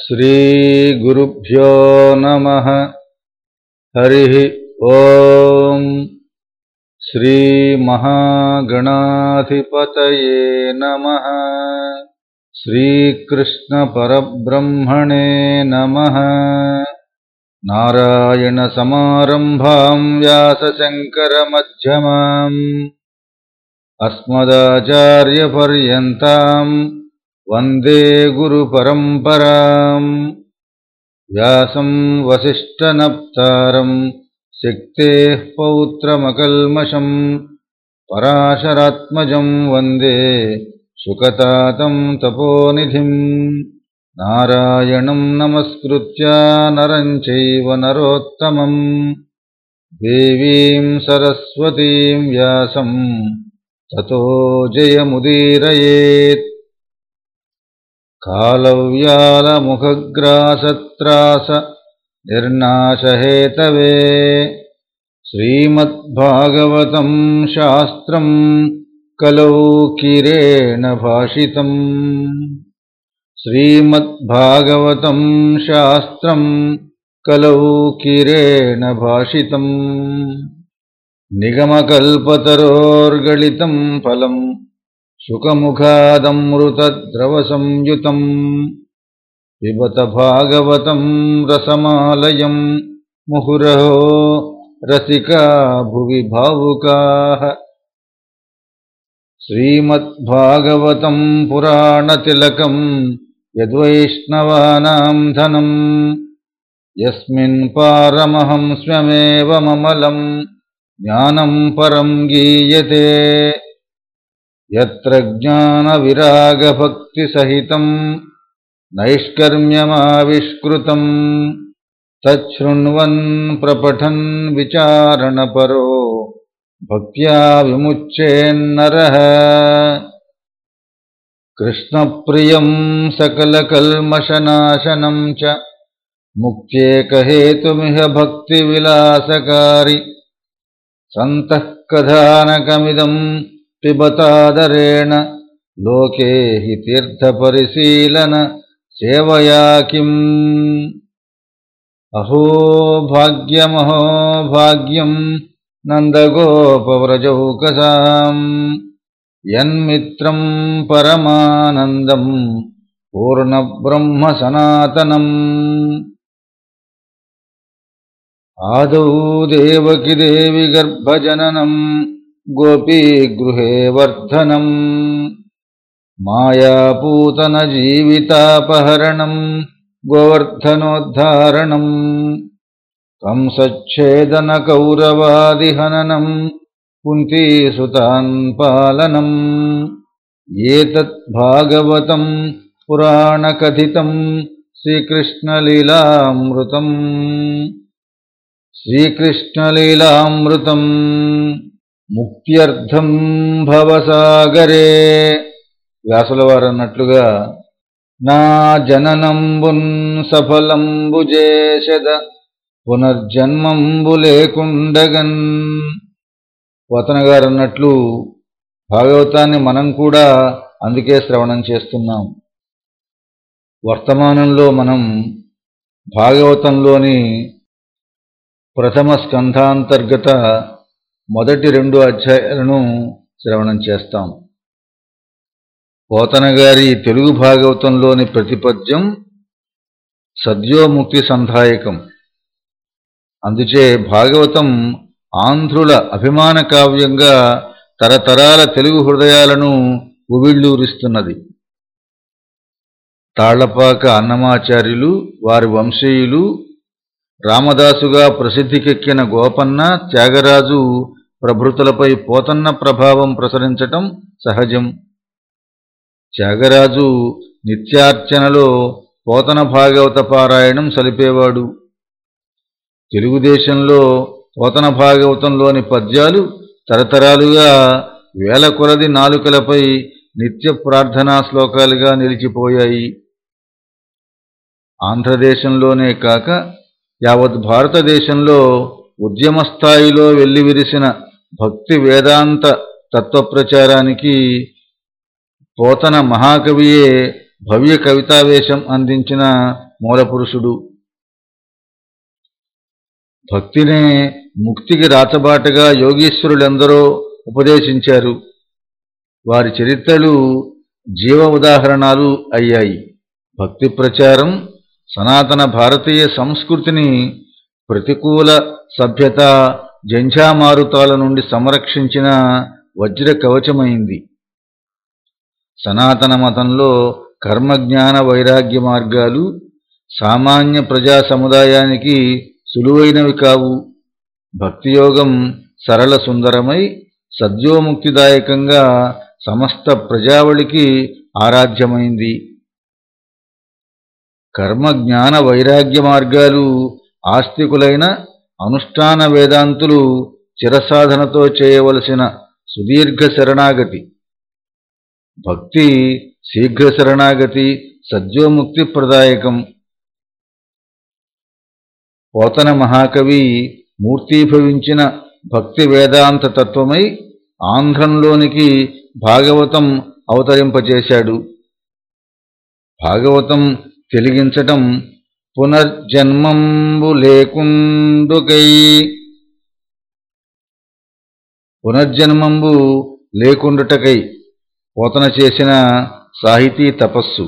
श्रीगुरुभ्यो नमः। हरिः ॐ श्रीमहागणाधिपतये नमः। श्रीकृष्णपरब्रह्मणे नमः। नारायणसमारम्भाम् व्यासशङ्करमध्यमाम्। अस्मदाचार्यपर्यन्ताम् वन्दे गुरुपरम्पराम्। व्यासम् वसिष्ठनप्तारम् शक्तेः पौत्रमकल्मषम् पराशरात्मजम् वन्दे शुकतातम् तपोनिधिम्। नारायणम् नमस्कृत्य नरम् चैव नरोत्तमम्। देवीम् सरस्वतीम् व्यासम् ततो जयमुदीरयेत् कालव्यालमुखग्रासत्रास निर्नाशहेतवे श्रीमद्भागवतम् शास्त्रम् कलौ किरेण भाषितम् श्रीमद्भागवतम् शास्त्रम् कलौ किरेण भाषितम् निगमकल्पतरोर्गलितम् फलम् शुकमुखादमृतद्रवसंयुतम् पिबत भागवतम् रसमालयम् मुहुरहो रसिका भुवि भावुकाः। श्रीमद्भागवतम् पुराणतिलकम् यद्वैष्णवानाम् धनम् यस्मिन् पारमहंस्म्यमेवममलम् ज्ञानम् परम् गीयते यत्र ज्ञानविरागभक्तिसहितम् नैष्कर्म्यमाविष्कृतम् तच्छृण्वन् प्रपठन् विचारणपरो भक्त्या विमुच्येन्नरः कृष्णप्रियम् सकलकल्मषनाशनम् च मुक्त्येकहेतुमिह भक्तिविलासकारि। सन्तः कथानकमिदम् पिबतादरेण लोके हि तीर्थपरिशीलन सेवया किम्? अहो भाग्यमहो भाग्यम् नन्दगोपव्रजौकसाम्। यन्मित्रम् परमानन्दम् पूर्णब्रह्मसनातनम्। आदौ देवकिदेवि गर्भजननम् गोपीगृहे वर्धनम्। मायापूतनजीवितापहरणम् गोवर्धनोद्धारणम्। कम् सच्छेदनकौरवादिहननम् पुंकीसुतान्पालनम् एतत् भागवतम् पुराणकथितम् श्रीकृष्णलीलामृतम्। श्रीकृष्णलीलामृतम्। ముక్త్యర్థం భవసాగరే. వ్యాసుల వారు అన్నట్లుగా నా జననంబున్ సఫలంబు చేసద పునర్జన్మంబు లేకుండగన్. పోతన గారు అన్నట్లు భాగవతాన్ని మనం కూడా అందుకే శ్రవణం చేస్తున్నాం. వర్తమానంలో మనం భాగవతంలోని ప్రథమ స్కంధాంతర్గత మొదటి రెండు అధ్యాయాలను శ్రవణం చేస్తాం. పోతనగారి తెలుగు భాగవతంలోని ప్రతిపద్యం సద్యోముక్తి సంధాయకం. అందుచే భాగవతం ఆంధ్రుల అభిమాన కావ్యంగా తరతరాల తెలుగు హృదయాలను ఉవిళ్ళూరిస్తున్నది. తాళ్ళపాక అన్నమాచార్యులు వారి వంశీయులు రామదాసుగా ప్రసిద్ధికెక్కిన గోపన్న త్యాగరాజు ప్రభృతులపై పోతన్న ప్రభావం ప్రసరించటం సహజం. త్యాగరాజు నిత్యార్చనలో పోతన భాగవత పారాయణం సలిపేవాడు. తెలుగుదేశంలో పోతన భాగవతంలోని పద్యాలు తరతరాలుగా వేల కొలది నాలుకలపై నిత్య ప్రార్థనా శ్లోకాలుగా నిలిచిపోయాయి. ఆంధ్రదేశంలోనే కాక యావత్ భారతదేశంలో ఉద్యమ స్థాయిలో వెల్లివిరిసిన భక్తి వేదాంత తత్వప్రచారానికి పోతన మహాకవియే భవ్య కవితావేశం అందించిన మూలపురుషుడు. భక్తినే ముక్తికి రాతబాటగా యోగీశ్వరులెందరో ఉపదేశించారు. వారి చరిత్రలు జీవ ఉదాహరణలు అయ్యాయి. భక్తి ప్రచారం సనాతన భారతీయ సంస్కృతిని ప్రతికూల సభ్యత జంఝామారుతాల నుండి సంరక్షించిన వజ్ర కవచమైంది సనాతన మతంలో కర్మజ్ఞాన వైరాగ్య మార్గాలు సామాన్య ప్రజా సముదాయానికి సులువైనవి కావు. భక్తియోగం సరళ సుందరమై సద్యోముక్తిదాయకంగా సమస్త ప్రజావళికి ఆరాధ్యమైంది. కర్మ జ్ఞాన వైరాగ్య మార్గాలు ఆస్తికులైన అనుష్ఠాన వేదాంతులు చిరసాధనతో చేయవలసిన సుదీర్ఘ శరణాగతి. భక్తి శీఘ్ర శరణాగతి సద్యోముక్తి ప్రదాయకం. పోతన మహాకవి మూర్తీభవించిన భక్తి వేదాంత తత్వమై ఆంధ్రంలోనికి భాగవతం అవతరింపచేశాడు. భాగవతం తెలిగించటం పునర్జన్మంబు లేకుండుకై పునర్జన్మంబు లేకుండుటకై పోతన చేసిన సాహితీ తపస్సు.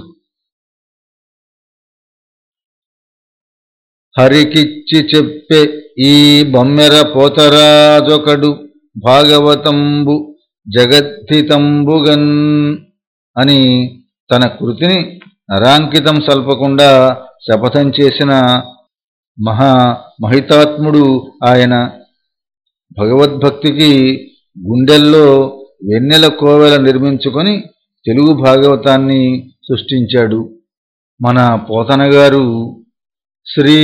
హరికిచ్చి చెప్పే ఈ బొమ్మెర పోతరాజొకడు భాగవతంబు జగద్ధితంబుగన్ అని తన కృతిని నరాంకితం సల్పకుండా శపథం చేసిన మహా మహితాత్ముడు ఆయన భగవద్భక్తికి గుండెల్లో వెన్నెల కోవెల నిర్మించుకొని తెలుగు భాగవతాన్ని సృష్టించాడు. మన పోతనగారు శ్రీ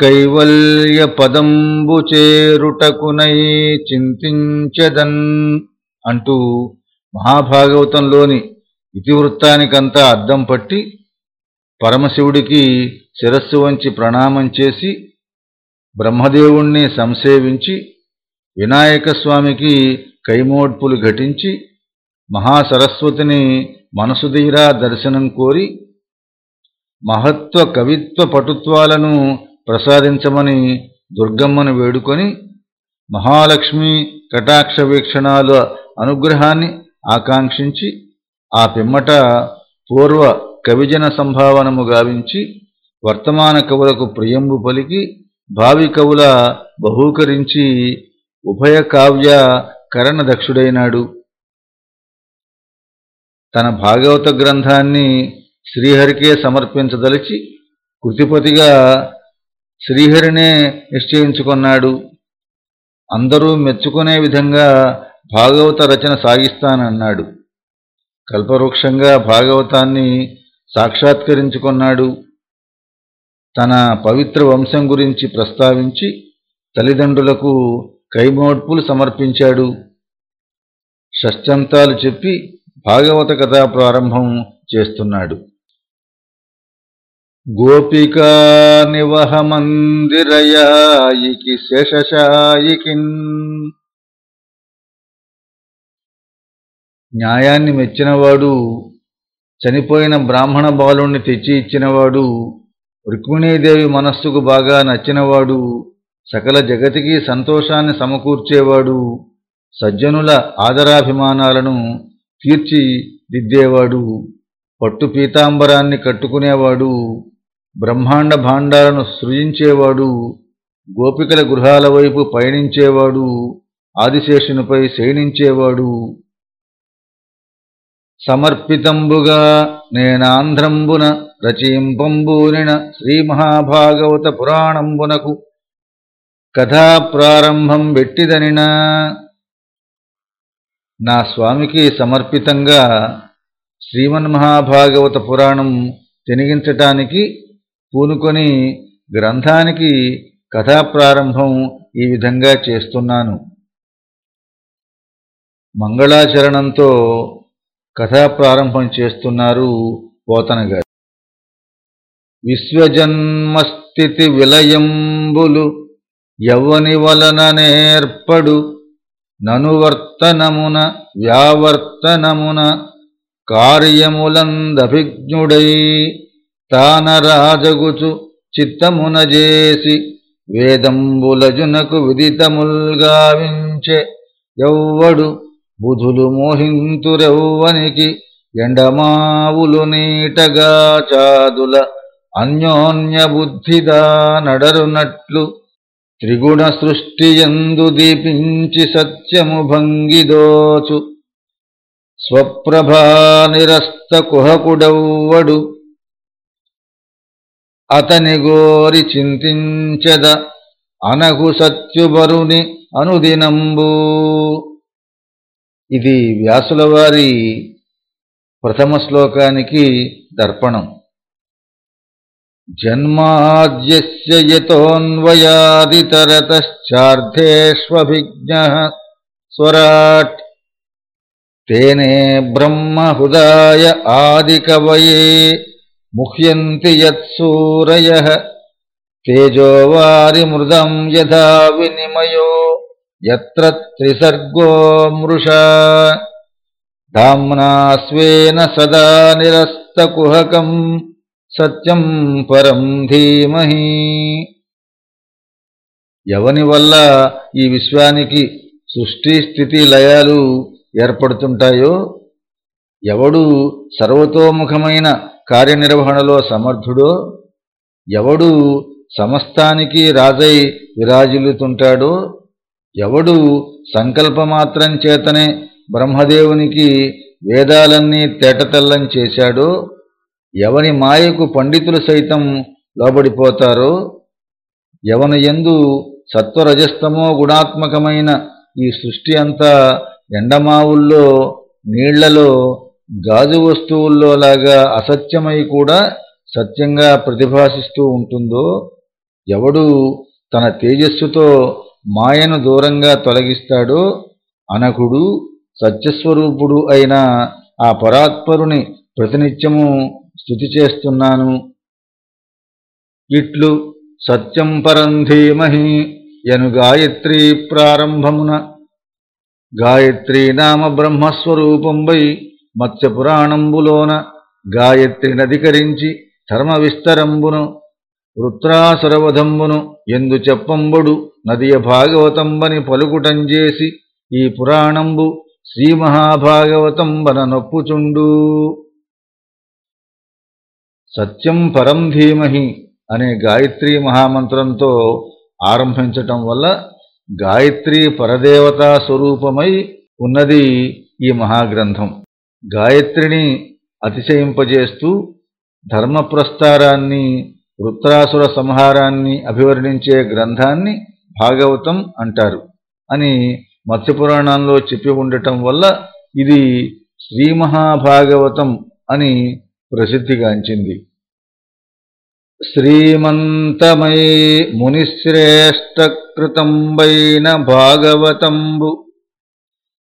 కైవల్య పదంబు చేరుటకునై చింతించదన్ అంటూ మహాభాగవతంలోని ఇతివృత్తానికంతా అద్దం పట్టి పరమశివుడికి శిరస్సు వంచి ప్రణామం చేసి బ్రహ్మదేవుణ్ణి సంసేవించి వినాయకస్వామికి కైమోడ్పులు ఘటించి మహాసరస్వతిని మనసుదీరా దర్శనం కోరి మహత్వ కవిత్వ పటుత్వాలను ప్రసాదించమని దుర్గమ్మను వేడుకొని మహాలక్ష్మి కటాక్ష వీక్షణాల అనుగ్రహాన్ని ఆకాంక్షించి ఆ పిమ్మట పూర్వ కవిజన సంభావనము గావించి వర్తమాన కవులకు ప్రియంబు పలికి భావి కవుల బహూకరించి ఉభయ కావ్య కరణదక్షుడైనాడు తన భాగవత గ్రంథాన్ని శ్రీహరికే సమర్పించదలిచి కృతిపతిగా శ్రీహరినే నిశ్చయించుకున్నాడు. అందరూ మెచ్చుకునే విధంగా భాగవత రచన సాగిస్తానన్నాడు. కల్పవృక్షంగా భాగవతాన్ని సాక్షాత్కరించుకున్నాడు. తన పవిత్ర వంశం గురించి ప్రస్తావించి తల్లిదండ్రులకు కైమోడ్పులు సమర్పించాడు. షష్ఠంతాలు చెప్పి భాగవత కథా ప్రారంభం చేస్తున్నాడు. గోపికా నివహ మందిరయాయికి శేషశాయికిన్. న్యాయాన్ని మెచ్చినవాడు చనిపోయిన బ్రాహ్మణ బాలుణ్ణి తెచ్చి ఇచ్చినవాడు రుక్మిణీదేవి మనస్సుకు బాగా నచ్చినవాడు సకల జగతికి సంతోషాన్ని సమకూర్చేవాడు సజ్జనుల ఆదరాభిమానాలను తీర్చి దిద్దేవాడు పట్టు పీతాంబరాన్ని కట్టుకునేవాడు బ్రహ్మాండ భాండాలను సృజించేవాడు గోపికల గృహాల వైపు పయనించేవాడు ఆదిశేషునిపై శయనించేవాడు సమర్పితంబుగా నేనాంధ్రంబున రచయింపంబూనిన శ్రీ మహాభాగవత పురాణంబునకు కథా ప్రారంభం పెట్టిదనినా నా స్వామికి సమర్పితంగా శ్రీమన్మహాభాగవత పురాణం తెనిగించటానికి పూనుకొని గ్రంథానికి కథా ప్రారంభం ఈ విధంగా చేస్తున్నాను. మంగళాచరణంతో కథా ప్రారంభం చేస్తున్నారు పోతన గారు విశ్వజన్మస్థితి విలయంబులు యవ్వని వలన నేర్పడు ననువర్తనమున వ్యావర్తనమున కార్యములందభిజ్ఞుడై తాన రాజగుచు చిత్తమున చేసి వేదంబులజునకు విదితముల్గావించె ఎవ్వడు బుధులు మోహింతురెవ్వనికి ఎండమావులు నీటగా చాదుల అన్యోన్య బుద్ధిదా నడరునట్లు త్రిగుణ సృష్టి ఎందు దీపించి సత్యము భంగిదోచు. స్వప్రభా నిరస్త కుహకుడవ్వడు. అతని గోరి చింతించద అనగు సత్యుబరుని అనుదినంబూ. ఇది వ్యాసుల వారి ప్రథమ శ్లోకానికి దర్పణం. జన్మాద్యస్య స్వరాట్. తేనే బ్రహ్మహృదాయ ఆదికవయే ముహ్యంతి యత్సూరయ. తేజోవారిమృదం యథా వినిమయో. యత్ర త్రిసర్గో మృషా సదా నిరస్తకుహకం సత్యం పరం ధీమహి ఎవని వల్ల ఈ విశ్వానికి సృష్టి స్థితి లయాలు ఏర్పడుతుంటాయో? ఎవడు సర్వతోముఖమైన కార్యనిర్వహణలో సమర్థుడో? ఎవడు సమస్తానికి రాజై విరాజిల్లుతుంటాడో? ఎవడు సంకల్పమాత్రం చేతనే బ్రహ్మదేవునికి వేదాలన్నీ తేటతెల్లం చేశాడో ఎవని మాయకు పండితులు సైతం లోబడిపోతారో ఎవని ఎందు సత్వరజస్తమో గుణాత్మకమైన ఈ సృష్టి అంతా ఎండమావుల్లో నీళ్ళలో గాజు వస్తువుల్లో లాగా అసత్యమై కూడా సత్యంగా ప్రతిభాసిస్తూ ఉంటుందో ఎవడు తన తేజస్సుతో మాయను దూరంగా తొలగిస్తాడో అనకుడు సత్యస్వరూపుడు అయిన ఆ పరాత్పరుని ప్రతినిత్యము స్థుతి చేస్తున్నాను. ఇట్లు సత్యం పరం ధీమహి యను గాయత్రీ ప్రారంభమున. గాయత్రీ నామ బ్రహ్మస్వరూపంబై మత్స్యపురాణంబులోన గాయత్రి నధికరించి ధర్మ విస్తరంబును వృత్రాసురవధంబును ఎందు చెప్పంబుడు నదియ భాగవతంబని పలుకుటంజేసి ఈ పురాణంబు శ్రీ మహాభాగవతంబన నొప్పుచుండు. సత్యం పరం ధీమహి అనే గాయత్రీ మహామంత్రంతో ఆరంభించటం వల్ల గాయత్రీ పరదేవతా స్వరూపమై ఉన్నది ఈ మహాగ్రంథం. గాయత్రిని అతిశయింపజేస్తూ ధర్మప్రస్తారాన్ని వృత్రాసుర సంహారాన్ని అభివర్ణించే గ్రంథాన్ని భాగవతం అంటారు అని మత్స్యపురాణంలో చెప్పి ఉండటం వల్ల ఇది శ్రీ మహాభాగవతం అని ప్రసిద్ధిగాంచింది. శ్రీమంతమై మునిశ్రేష్టకృతంబైన భాగవతంబు.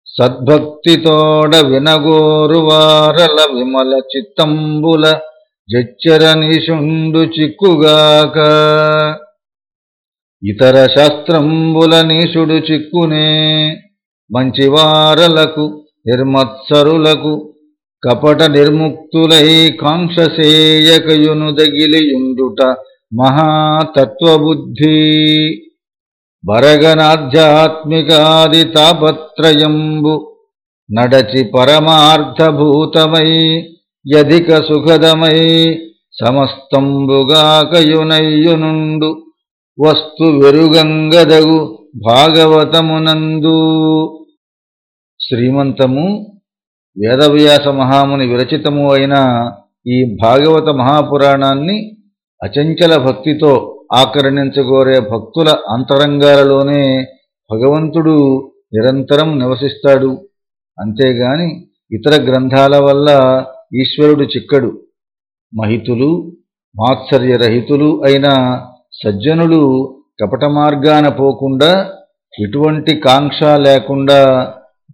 సద్భక్తితోడ వినగోరువారల విమల చిత్తంబుల జచ్చర నిషుండు చిక్కుగాక. ఇతర శాస్త్రంబుల నిషుడు చిక్కునే మంచివారలకు నిర్మత్సరులకు కపట నిర్ముక్తులై కాంక్షసేయకయును దగిలియుండుట మహాతత్వబుద్ధి. బరగనాధ్యాత్మికాది తాపత్రయంబు నడచి పరమార్థభూతమై యధిక సుఖదమై సమస్తంబుగాకయునయ్యునుండు వస్తు వెరుగంగదగు భాగవతమునందు. శ్రీమంతము వేదవ్యాస మహాముని విరచితము అయిన ఈ భాగవత మహాపురాణాన్ని అచంచల భక్తితో ఆకర్ణించగోరే భక్తుల అంతరంగాలలోనే భగవంతుడు నిరంతరం నివసిస్తాడు. అంతేగాని ఇతర గ్రంథాల వల్ల ఈశ్వరుడు చిక్కడు మహితులు మాత్సర్యరహితులు అయిన సజ్జనులు కపట మార్గాన పోకుండా ఎటువంటి కాంక్ష లేకుండా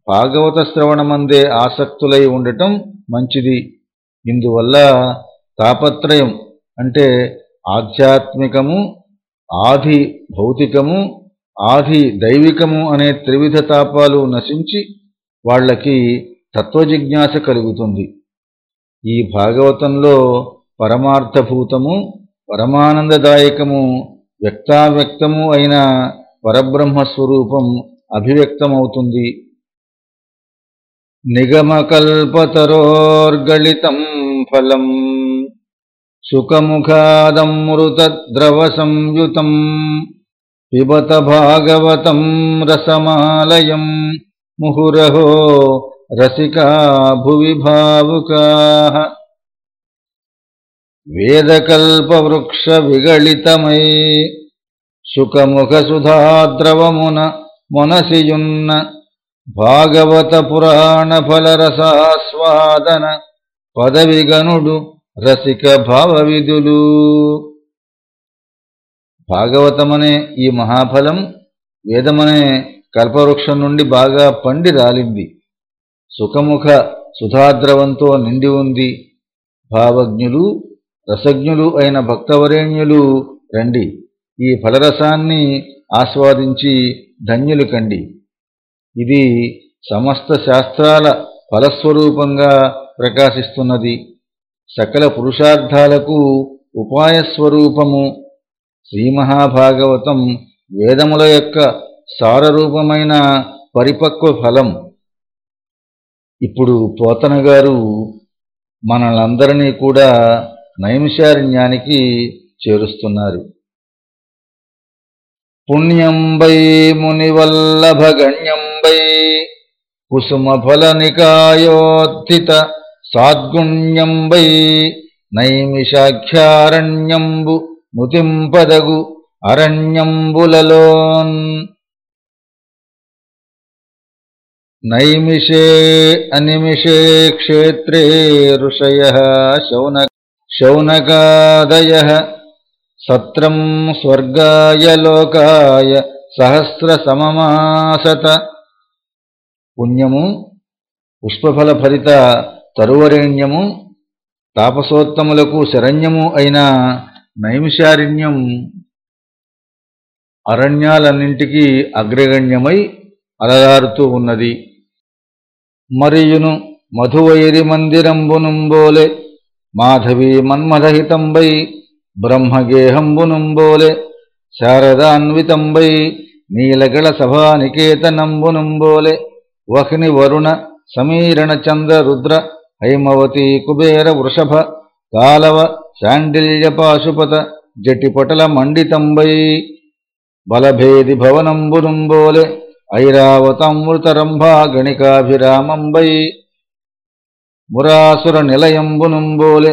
భాగవత శ్రవణమందే ఆసక్తులై ఉండటం మంచిది. ఇందువల్ల తాపత్రయం అంటే ఆధ్యాత్మికము ఆది భౌతికము ఆది దైవికము అనే త్రివిధ తాపాలు నశించి వాళ్ళకి తత్వజిజ్ఞాస కలుగుతుంది. ఈ భాగవతంలో పరమార్థభూతము పరమానందదాయకము వ్యక్తావ్యక్తము అయిన పరబ్రహ్మస్వరూపం అభివ్యక్తమవుతుంది. నిగమకల్పతరోర్గళితం ఫలం సుఖముఖాదమృతద్రవసంయుతం పిబత భాగవతం రసమాలయం ముహురహో రసికా భువి భావుకా వేదకల్పవృక్ష విగళితమై సుఖముఖసుధాద్రవమున మునసియున్న భాగవత పురాణ ఫలరసాస్వాదన పదవిగనుడు రసిక భావవిధులు భాగవతమనే ఈ మహాఫలం వేదమనే కల్పవృక్షం నుండి బాగా పండి రాలింది. సుఖముఖ సుధాద్రవంతో నిండి ఉంది. భావజ్ఞులు రసజ్ఞులు అయిన భక్తవరేణ్యులు రండి. ఈ ఫలరసాన్ని ఆస్వాదించి ధన్యులు కండి. ఇది సమస్త శాస్త్రాల ఫలస్వరూపంగా ప్రకాశిస్తున్నది. సకల పురుషార్థాలకు ఉపాయస్వరూపము. శ్రీ మహాభాగవతం వేదముల యొక్క సారరూపమైన పరిపక్వ ఫలం. ఇప్పుడు పోతన గారు మనలందరినీ కూడా నైమిషారణ్యానికి చేరుస్తున్నారు. పుణ్యంబై మునివల్లభగణ్యంబై కుసుమఫలనికాయోత్థిత సాద్గుణ్యంబై నైమిషాఖ్యారణ్యంబు ముతింపదగు అరణ్యంబులలోన్ నైమిషే అనిమిషే క్షేత్రే ఋషయ శౌన శౌనకాదయ సత్రం స్వర్గాయ లోకాయ సహస్ర సమమాసత పుణ్యము పుష్పఫల ఫలిత తరువరేణ్యము తాపసోత్తములకు శరణ్యము అయిన నైమిషారణ్యం అరణ్యాలన్నింటికీ అగ్రగణ్యమై అలగారుతూ ఉన్నది. మరియును మధువైరి మందిరంబునుంబోలే మాధవీ మన్మథహితంబై బ్రహ్మగేహంబునుంబోలే శారదాన్వితంబై నీలగళ సభానికేతనంబునుంబోలే వహ్ని వరుణ సమీరణ చంద్ర రుద్ర హైమవతి కుబేర వృషభ కాలవ శాండిల్య పాశుపత జటిపటల మండితంబై బలభేది భవనంబునుంబోలే ఐరావతమృతరంభా గణికాభిరామంబై మురాసుర నిలయంబునుంబోలే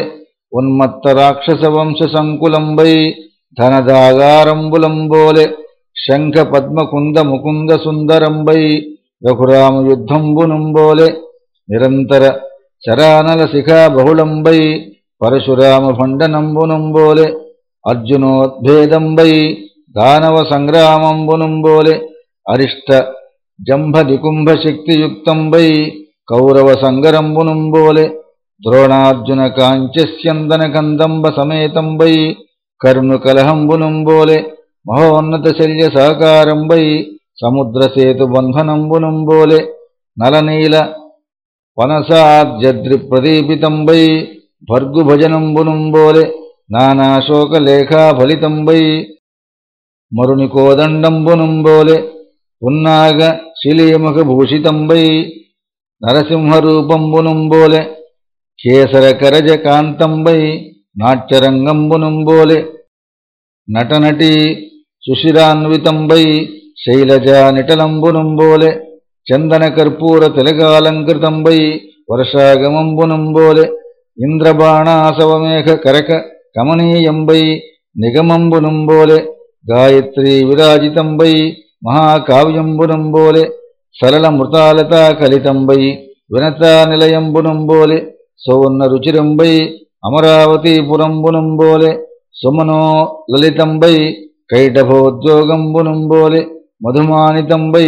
ఉన్మత్త రాక్షస వంశ సంకులంబై ధనదాగారంబులంబోలే శంఖ పద్మకుంద ముకుంద సుందరంబై రఘురామ యుద్ధంబునుంబోలే నిరంతర చరానల శిఖా బహుళంబై పరశురామ భండనంబునుంబోలే అర్జునోద్భేదంబై దానవ సంగ్రామంబునుంబోలే అరిష్ట జంభ నికుంభ శక్తియుక్తంబై కౌరవ సంగరంబునుంబోలే ద్రోణార్జున కాంచస్యందన కందంబ సమేతంబై కర్ణు కలహంబునుంబోలే మహోన్నత శల్య సహకారంబై సముద్ర సేతు బంధనంబునుంబోలే నలనీల పనసాద్యద్రి ప్రదీపితంబై భర్గుభజనంబునుంబోలే నానాశోకలేఖా ఫలితంబై మరుని కోదండంబునుంబోలే పున్నాగ శిలీముఖ భూషితంబై నరసింహరూపంబునుంబోలే కేసర కరజ కాంతంబై నాట్యరంగంబునుంబోలే నటనటి సుశిరాన్వితంబై శైలజా నిటలంబునుంబోలే చందన కర్పూర తిలగాలంకృతంబై వర్షాగమంబునుంబోలే ఇంద్రబాణాసవమేఘ కరక కమనీయంబై నిగమంబునుంబోలే గాయత్రీ విరాజితంబై మహాకావ్యంబునంబోలే సరళ మృతాలతా కలితంబై వినతా నిలయంబునంబోలే సౌన్న రుచిరంబై అమరావతీపురంబునంబోలే సుమనో లలితంబై కైటభోద్యోగంబునంబోలే మధుమానితంబై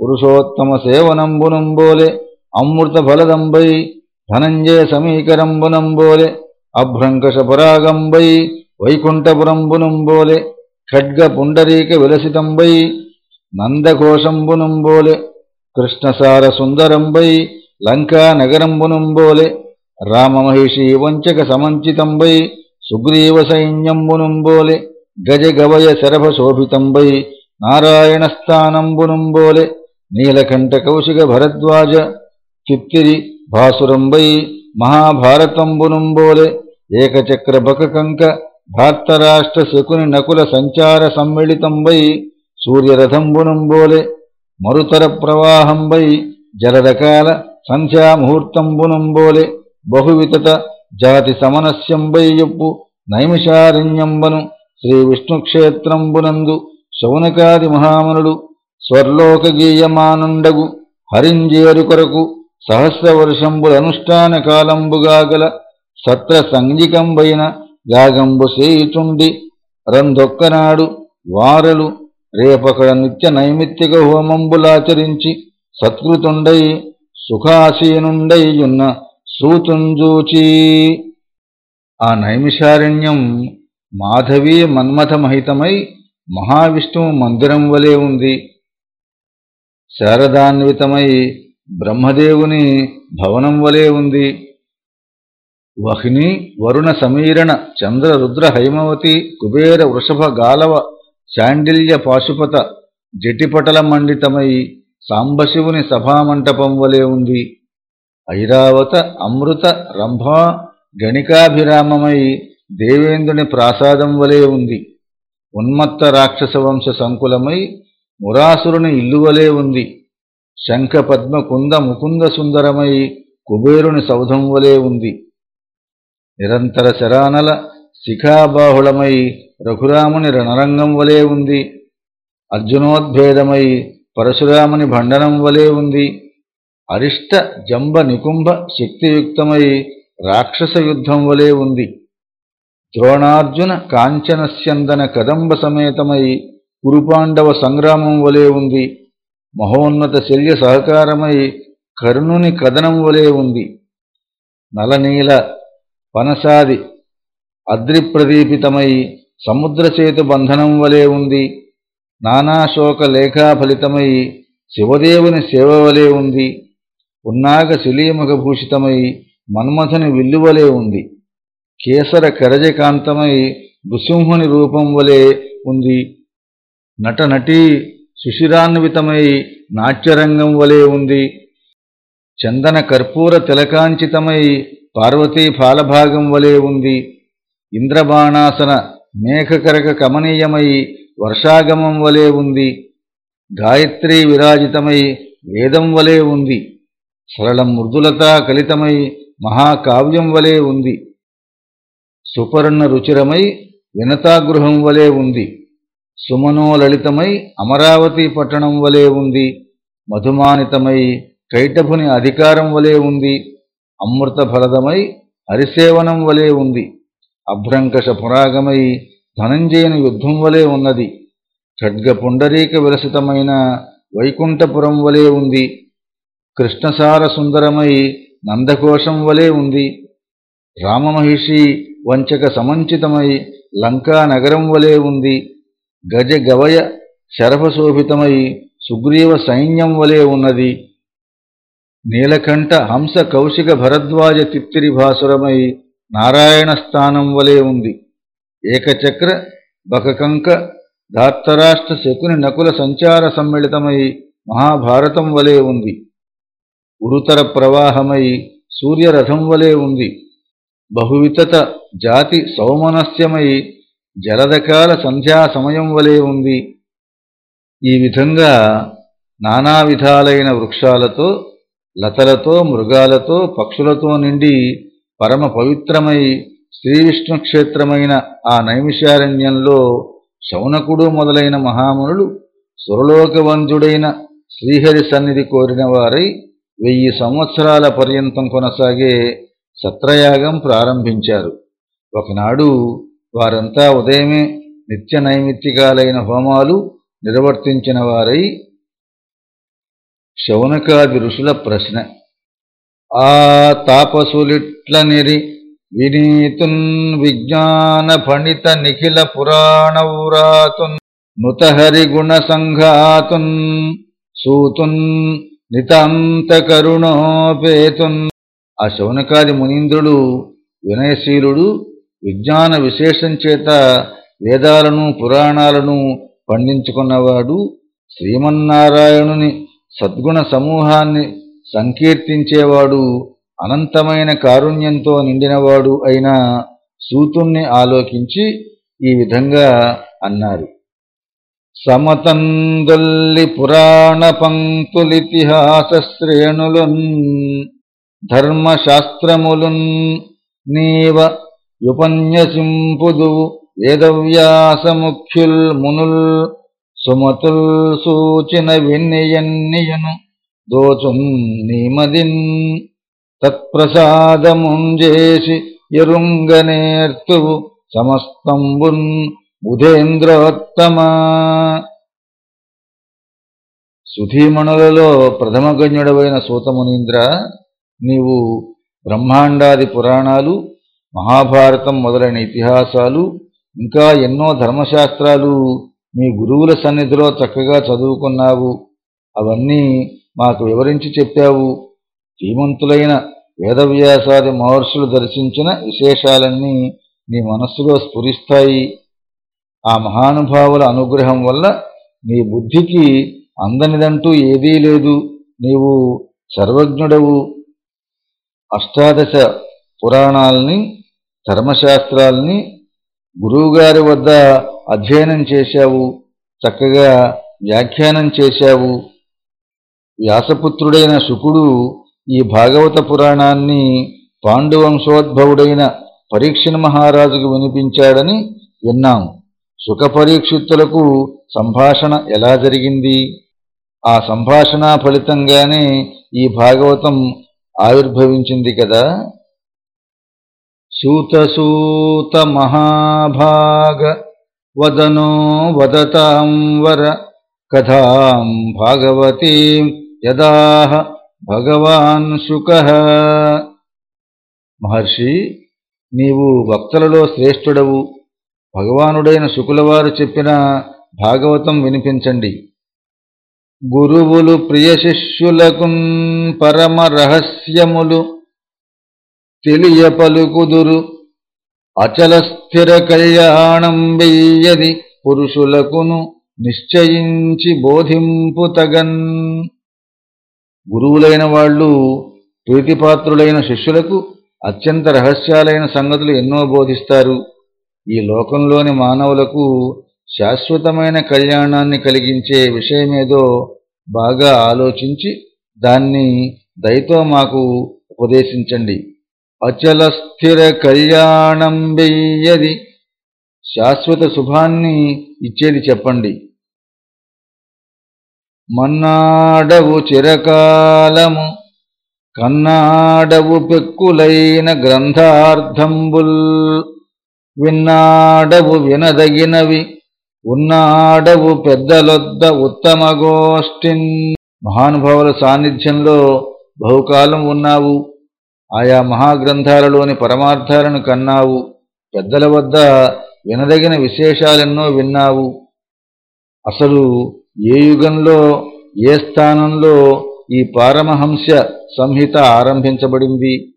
పురుషోత్తమ సేవనంబునంబోలే అమృత ఫలదంబై ధనంజయ సమీకరంబునంబోలే అభ్రంకషపరాగంబై వైకుంఠపురంబునంబోలే ఖడ్గ పుండరీక విలసితంబై నందఘోషంబునుంబోలే కృష్ణసార సుందరంబై లంకా నగరంబునుంబోలే రామమహిషి వంచక సమంచితంబై సుగ్రీవ సైన్యంబునుంబోలె గజ గవయ శరభ శోభితంబై నారాయణ స్థానంబునుంబోలె నీలకంఠ కౌశిక భరద్వాజ చిత్తిరి భాసురంబై మహాభారతంబునుంబోలె ఏకచక్ర బకకంక భారతరాష్ట్ర శకుని నకుల సంచార సమ్మిళితంబై సూర్యరథంబునుంబోలె మరుతర ప్రవాహంబై జలరకాల సంధ్యాముహూర్తంబునుంబోలె బహువితత జాతి సమనస్యంబై ఎప్పు నైమిషారణ్యంబను శ్రీ విష్ణుక్షేత్రంబునందు శౌనకాది మహామనుడు స్వర్లోకగీయమానుండగు హరింజేరు కొరకు సహస్రవర్షంబులనుష్ఠాన కాలంబుగా గల సత్ర సంగికంబైన యాగంబు సేయుచుండి రందొక్కనాడు వారలు రేపకడ నిత్య నైమిత్తిక హోమంబులాచరించి సత్కృతుండై సుఖాసీనుండైయున్న సూతుంజూచి. ఆ నైమిషారణ్యం మాధవీ మన్మథమహితమై మహావిష్ణువు మందిరం వలె ఉంది. శారదాన్వితమై బ్రహ్మదేవుని భవనం వలె ఉంది. వహిని వరుణ సమీరణ చంద్ర రుద్ర హైమవతి కుబేర వృషభ గాలవ శాండిల్య పాశుపత జటిపటల మండితమై సాంబశివుని సభామంటపం వలె ఉంది. ఐరావత అమృత రంభా గణికాభిరామమై దేవేంద్రుని ప్రాసాదం వలె ఉంది. ఉన్మత్త రాక్షస వంశ సంకులమై మురాసురుని ఇల్లు వలె ఉంది. శంఖ పద్మ కుంద ముకుంద సుందరమై కుబేరుని సౌధం వలె ఉంది. నిరంతర శరానల శిఖాబాహుళమై రఘురాముని రణరంగం వలె ఉంది. అర్జునోద్భేదమై పరశురాముని భండనం వలె ఉంది. అరిష్ట జంబ నికుంభ శక్తియుక్తమై రాక్షస యుద్ధం వలె ఉంది. ద్రోణార్జున కాంచనస్యందన కదంబ సమేతమై కురుపాండవ సంగ్రామం వలె ఉంది. మహోన్నత శల్య సహకారమై కర్ణుని కథనం వలె ఉంది. నలనీల పనసాది అద్రిప్రదీపితమై సముద్రచేతు బంధనం వలె ఉంది. నానాశోక లేఖాఫలితమై శివదేవుని సేవ వలె ఉంది. ఉన్నాగ శిలీముఖభూషితమై మన్మథుని విల్లువలే ఉంది. కేసర కరజకాంతమై నృసింహుని రూపం వలె ఉంది. నటనటీ సుశిరాన్వితమై నాట్యరంగం వలె ఉంది. చందన కర్పూర తిలకాంచితమై పార్వతీ ఫాలభాగం వలె ఉంది. ఇంద్రబాణాసన మేఘకరక కమనీయమై వర్షాగమం వలె ఉంది. గాయత్రీ విరాజితమై వేదం వలె ఉంది. సరళం మృదులతా కలితమై మహాకావ్యం వలె ఉంది. సుపర్ణ రుచిరమై వినతాగృహం వలె ఉంది. సుమనోలలితమై అమరావతి పట్టణం వలె ఉంది. మధుమానితమై కైటభుని అధికారం వలె ఉంది. అమృత ఫలదమై హరిసేవనం వలె ఉంది. అభ్రంకష పురాగమై ధనంజయుని యుద్ధం వలె ఉన్నది. ఖడ్గ పుండరీక విలసితమైన వైకుంఠపురం వలె ఉంది. కృష్ణసార సుందరమై నందకోశం వలె ఉంది. రామమహిషి వంచక సమంచితమై లంకా నగరం వలె ఉంది. గజ గవయ శరభశోభితమై సుగ్రీవ సైన్యం వలె ఉన్నది. నీలకంఠ హంస కౌశిక భరద్వాజ తిత్తిరి భాసురమై నారాయణ స్థానం వలె ఉంది. ఏకచక్ర బకకంక ధాత్తరాష్ట్ర శకుని నకుల సంచార సమ్మిళితమై మహాభారతం వలె ఉంది. ఉరుతర ప్రవాహమై సూర్యరథం వలె ఉంది. బహువితత జాతి సౌమనస్యమై జలదకాల సంధ్యా సమయం వలె ఉంది. ఈ విధంగా నానా విధాలైన వృక్షాలతో లతలతో మృగాలతో పక్షులతో నిండి పరమ పవిత్రమై శ్రీవిష్ణు క్షేత్రమైన ఆ నైమిషారణ్యంలో శౌనకుడు మొదలైన మహామునులు సురలోకవంజుడైన శ్రీహరి సన్నిధి కోరిన వారై వెయ్యి సంవత్సరాల పర్యంతం కొనసాగే సత్రయాగం ప్రారంభించారు. ఒకనాడు వారంతా ఉదయమే నిత్య నైమిత్తికాలైన హోమాలు నిర్వర్తించిన వారై శౌనకాది ఋషుల ప్రశ్న ఆ తాపసులిట్లనిరి వినీతున్ విజ్ఞాన ఫణిత నిఖిల పురాణౌరాతున్ నుతహరి గుణ సంఘాతున్ సూతున్ నితాంత కరుణోపేతున్ ఆ శౌనకాది మునీంద్రుడు వినయశీలుడు విజ్ఞాన విశేషం చేత వేదాలను పురాణాలను పండించుకున్నవాడు శ్రీమన్నారాయణుని సద్గుణ సమూహాన్ని సంకీర్తించేవాడు అనంతమైన కారుణ్యంతో నిండినవాడు అయిన సూతుణ్ణి ఆలోకించి ఈ విధంగా అన్నారు. సమతందొల్లి పురాణ పంక్తులితిహాస శ్రేణులున్ ధర్మశాస్త్రములున్ నీవ యుపన్యసింపుదు వేదవ్యాసముఖ్యుల్ మునుల్ సుమతుల్ సూచిన విన్నయన్నియను దోచుం నీమదిన్ తత్ప్రసాదముంజేసి ఎరుంగనేర్తువు సమస్తంబున్ బుధేంద్రోత్తమా సుధీమణులలో ప్రథమగణ్యుడవైన సూతమునీంద్ర నీవు బ్రహ్మాండాది పురాణాలు మహాభారతం మొదలైన ఇతిహాసాలు ఇంకా ఎన్నో ధర్మశాస్త్రాలు మీ గురువుల సన్నిధిలో చక్కగా చదువుకున్నావు. అవన్నీ మాకు వివరించి చెప్పావు. శ్రీమంతులైన వేదవ్యాసాది మహర్షులు దర్శించిన విశేషాలన్నీ నీ మనస్సులో స్ఫురిస్తాయి. ఆ మహానుభావుల అనుగ్రహం వల్ల నీ బుద్ధికి అందనిదంటూ ఏదీ లేదు. నీవు సర్వజ్ఞుడవు. అష్టాదశ పురాణాలని ధర్మశాస్త్రాలని గురువుగారి వద్ద అధ్యయనం చేశావు. చక్కగా వ్యాఖ్యానం చేశావు. వ్యాసపుత్రుడైన శుకుడు ఈ భాగవత పురాణాన్ని పాండువంశోద్భవుడైన పరీక్షణ మహారాజుకు వినిపించాడని విన్నాం. సుఖపరీక్షిత్తులకు సంభాషణ ఎలా జరిగింది? ఆ సంభాషణ ఫలితంగానే ఈ భాగవతం ఆవిర్భవించింది కదా? సూతసూత మహాభాగ వదనో వదతాం వర కథాం భాగవతీం యదాహ భగవాన్ శుక మహర్షి నీవు భక్తులలో శ్రేష్ఠుడవు. భగవానుడైన శుకులవారు చెప్పిన భాగవతం వినిపించండి. గురువులు ప్రియ శిష్యులకు పరమ రహస్యములు తెలియ పలుకుదురు. అచల స్థిర కళ్యాణం వెయ్యది పురుషులకును నిశ్చయించి బోధింపు తగన్. గురువులైన వాళ్ళు ప్రీతిపాత్రులైన శిష్యులకు అత్యంత రహస్యాలైన సంగతులు ఎన్నో బోధిస్తారు. ఈ లోకంలోని మానవులకు శాశ్వతమైన కళ్యాణాన్ని కలిగించే విషయమేదో బాగా ఆలోచించి దాన్ని దయతో మాకు ఉపదేశించండి. అచల స్థిర కళ్యాణం వెయ్యది. శాశ్వత శుభాన్ని ఇచ్చేది చెప్పండి. మన్నాడవు చిరకాలము కన్నాడవు పెక్కులైన గ్రంథార్థంబుల్. విన్నాడవు వినదగినవి ఉన్నాడవు పెద్దలొద్ద ఉత్తమ గోష్ఠిన్ మహానుభావుల సాన్నిధ్యంలో బహుకాలం ఉన్నావు ఆయా మహాగ్రంథాలలోని పరమార్థాలను కన్నావు పెద్దల వద్ద వినదగిన విశేషాలెన్నో విన్నావు. అసలు ఏ యుగంలో ఏ స్థానంలో ఈ పారమహంస సంహిత ఆరంభించబడింది?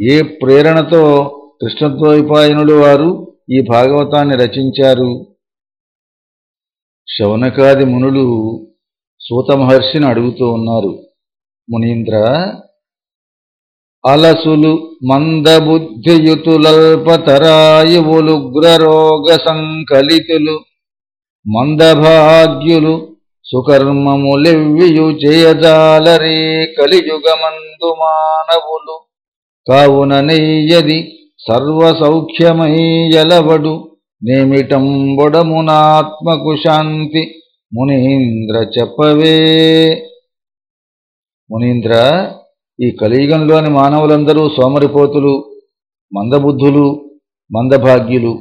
ఏ ప్రేరణతో కృష్ణద్వైపాయనులు వారు ఈ భాగవతాన్ని రచించారు? శౌనకాది మునులు సూత మహర్షిని అడుగుతూ ఉన్నారు. మునీంద్ర అలసులు మందబుద్ధియుతులల్పతరాయువులుగ్రరోగ సంకలితులు మందభాగ్యులు సుకర్మములెవ్వియు చేయజాలరే కలియుగమందు మానవులు. కావున నెయ్యది సర్వసౌఖ్యమయ్యలవడు. నేమిటంబుడమునాత్మకు శాంతి మునీంద్ర చెప్పవే. మునీంద్ర ఈ కలియుగంలోని మానవులందరూ సోమరిపోతులు మందబుద్ధులు మందభాగ్యులు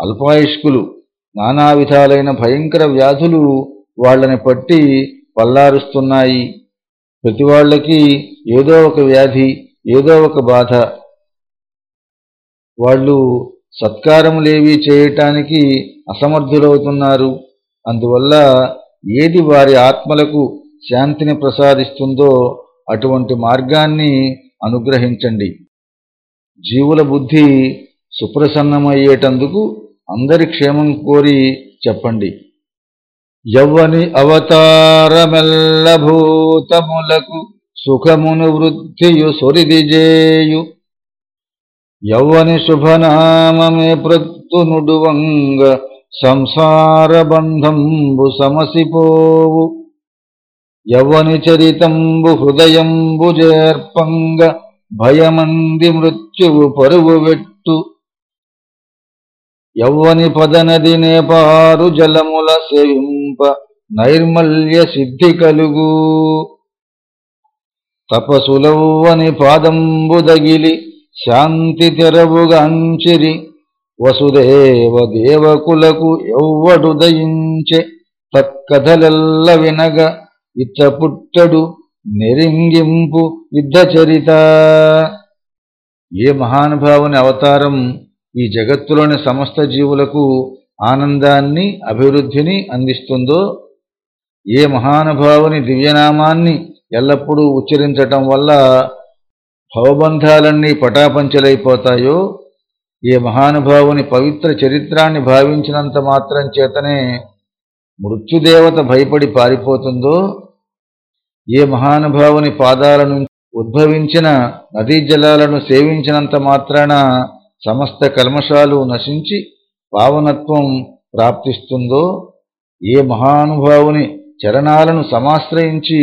అల్పాయుష్కులు. నానా విధాలైన భయంకర వ్యాధులు వాళ్ళని పట్టి పల్లారుస్తున్నాయి. ప్రతి వాళ్ళకి ఏదో ఒక వ్యాధి ఏదో ఒక బాధ. వాళ్ళు సత్కారములేవి చేయటానికి అసమర్థులవుతున్నారు. అందువల్ల ఏది వారి ఆత్మలకు శాంతిని ప్రసాదిస్తుందో అటువంటి మార్గాన్ని అనుగ్రహించండి. జీవుల బుద్ధి సుప్రసన్నమయ్యేటందుకు అందరి క్షేమం కోరి చెప్పండి. యవ్వని అవతారమెల్లభూతములకు సుఖమును వృద్ధియు సొరిదిజేయు. యవ్వని శుభనామమే ప్రత్తునుడువంగ సంసార బంధంబు సమసిపోవు. యవ్వని చరితంబు హృదయంబు చేర్పంగ భయమంది మృత్యువు పరువు వెట్టు. యవ్వని పదనది నేపారు జలముల సేవింప నైర్మల్య సిద్ధి కలుగు. తపసులవ్వని పాదంబుదగిలి శాంతి తెరవుగాంచిరి వసుదేవ దేవకులకు ఎవ్వడు దయించె తత్కథలెల్ల వినగ ఇత్త పుట్టడు నెరింగింపు యుద్ధ చరిత ఏ మహానుభావుని అవతారం ఈ జగత్తులోని సమస్త జీవులకు ఆనందాన్ని అభివృద్ధిని అందిస్తుందో ఏ మహానుభావుని దివ్యనామాన్ని ఎల్లప్పుడూ ఉచ్చరించటం వల్ల భవబంధాలన్నీ పటాపంచలైపోతాయో ఏ మహానుభావుని పవిత్ర చరిత్రాన్ని భావించినంత మాత్రం చేతనే మృత్యుదేవత భయపడి పారిపోతుందో ఏ మహానుభావుని పాదాల నుంచి ఉద్భవించిన నదీ జలాలను సేవించినంత మాత్రాన సమస్త కల్మషాలు నశించి పావనత్వం ప్రాప్తిస్తుందో ఏ మహానుభావుని చరణాలను సమాశ్రయించి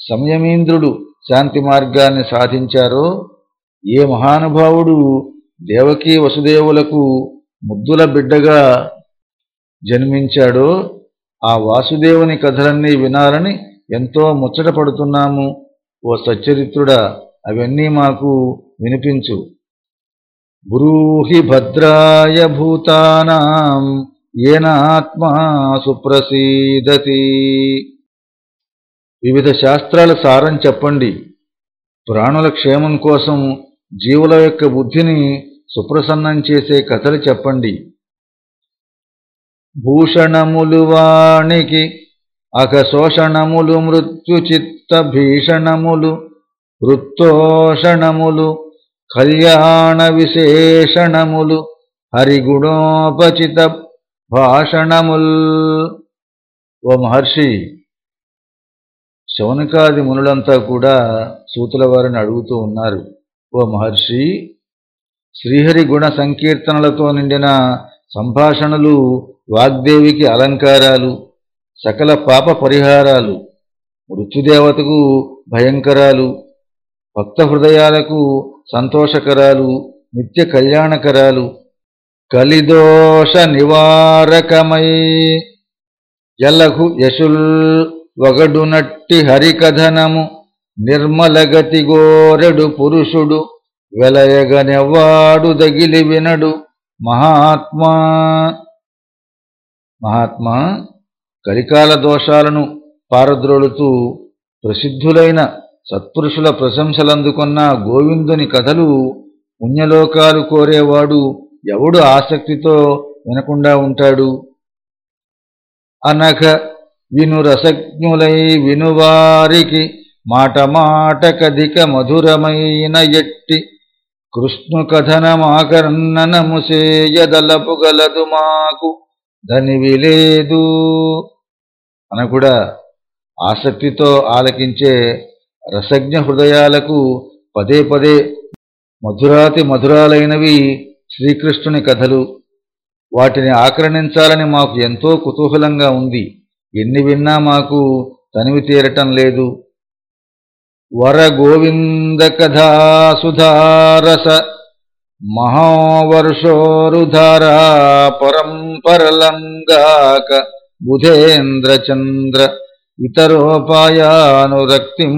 సంయమీంద్రుడు శాంతి మార్గాన్ని సాధించారో ఏ మహానుభావుడు దేవకీ వసుదేవులకు ముద్దుల బిడ్డగా జన్మించాడో ఆ వాసుదేవుని కథలన్నీ వినాలని ఎంతో ముచ్చట పడుతున్నాము ఓ సచ్చరిత్రుడా అవన్నీ మాకు వినిపించు. బ్రూహి భద్రాయ భూతానాం ఏనాత్మా సుప్రసీదతి వివిధ శాస్త్రాల సారం చెప్పండి. ప్రాణుల క్షేమం కోసం జీవుల యొక్క బుద్ధిని సుప్రసన్నం చేసే కథలు చెప్పండి. భూషణములు వాణికి అకశోషణములు మృత్యుచిత్త భీషణములు వృత్తోషణములు కళ్యాణ విశేషణములు హరిగుణోపచిత భాషణముల్. ఓ మహర్షి శౌనకాది మునులంతా కూడా సూతుల వారిని అడుగుతూ ఉన్నారు. ఓ మహర్షి శ్రీహరి గుణ సంకీర్తనలతో నిండిన సంభాషణలు వాగ్దేవికి అలంకారాలు సకల పాప పరిహారాలు మృత్యుదేవతకు భయంకరాలు భక్త హృదయాలకు సంతోషకరాలు నిత్య కళ్యాణకరాలు కలిదోష నివారకమై. ఎలకు యశుల్ వగడునట్టి హరికథనము నిర్మలగతి గోరెడు పురుషుడు వెలయగనెవ్వాడు దగిలి వినడు మహాత్మా. మహాత్మా కలికాల దోషాలను పారద్రోలుతూ ప్రసిద్ధులైన సత్పురుషుల ప్రశంసలందుకున్న గోవిందుని కథలు పుణ్యలోకాలు కోరేవాడు ఎవడు ఆసక్తితో వినకుండా ఉంటాడు? అనఘ విను రసజ్ఞులై వినువారికి మాట మాటకధిక మధురమైన ఎట్టి కృష్ణు కథనమాకర్ణనము సేయదలపుగలదు మాకు ధనివిలేదు అనకుడా కూడా ఆసక్తితో ఆలకించే రసజ్ఞ హృదయాలకు పదే పదే మధురాతి మధురాలైనవి శ్రీకృష్ణుని కథలు. వాటిని ఆకర్ణించాలని మాకు ఎంతో కుతూహలంగా ఉంది. ఎన్ని విన్నా మాకు తనివి తీరటం లేదు. వర గోవింద కథా సుధారస మహావర్షోరుధారా పరంపరలంగాక బుధేంద్రచంద్ర ఇతరోపాయానురక్తిం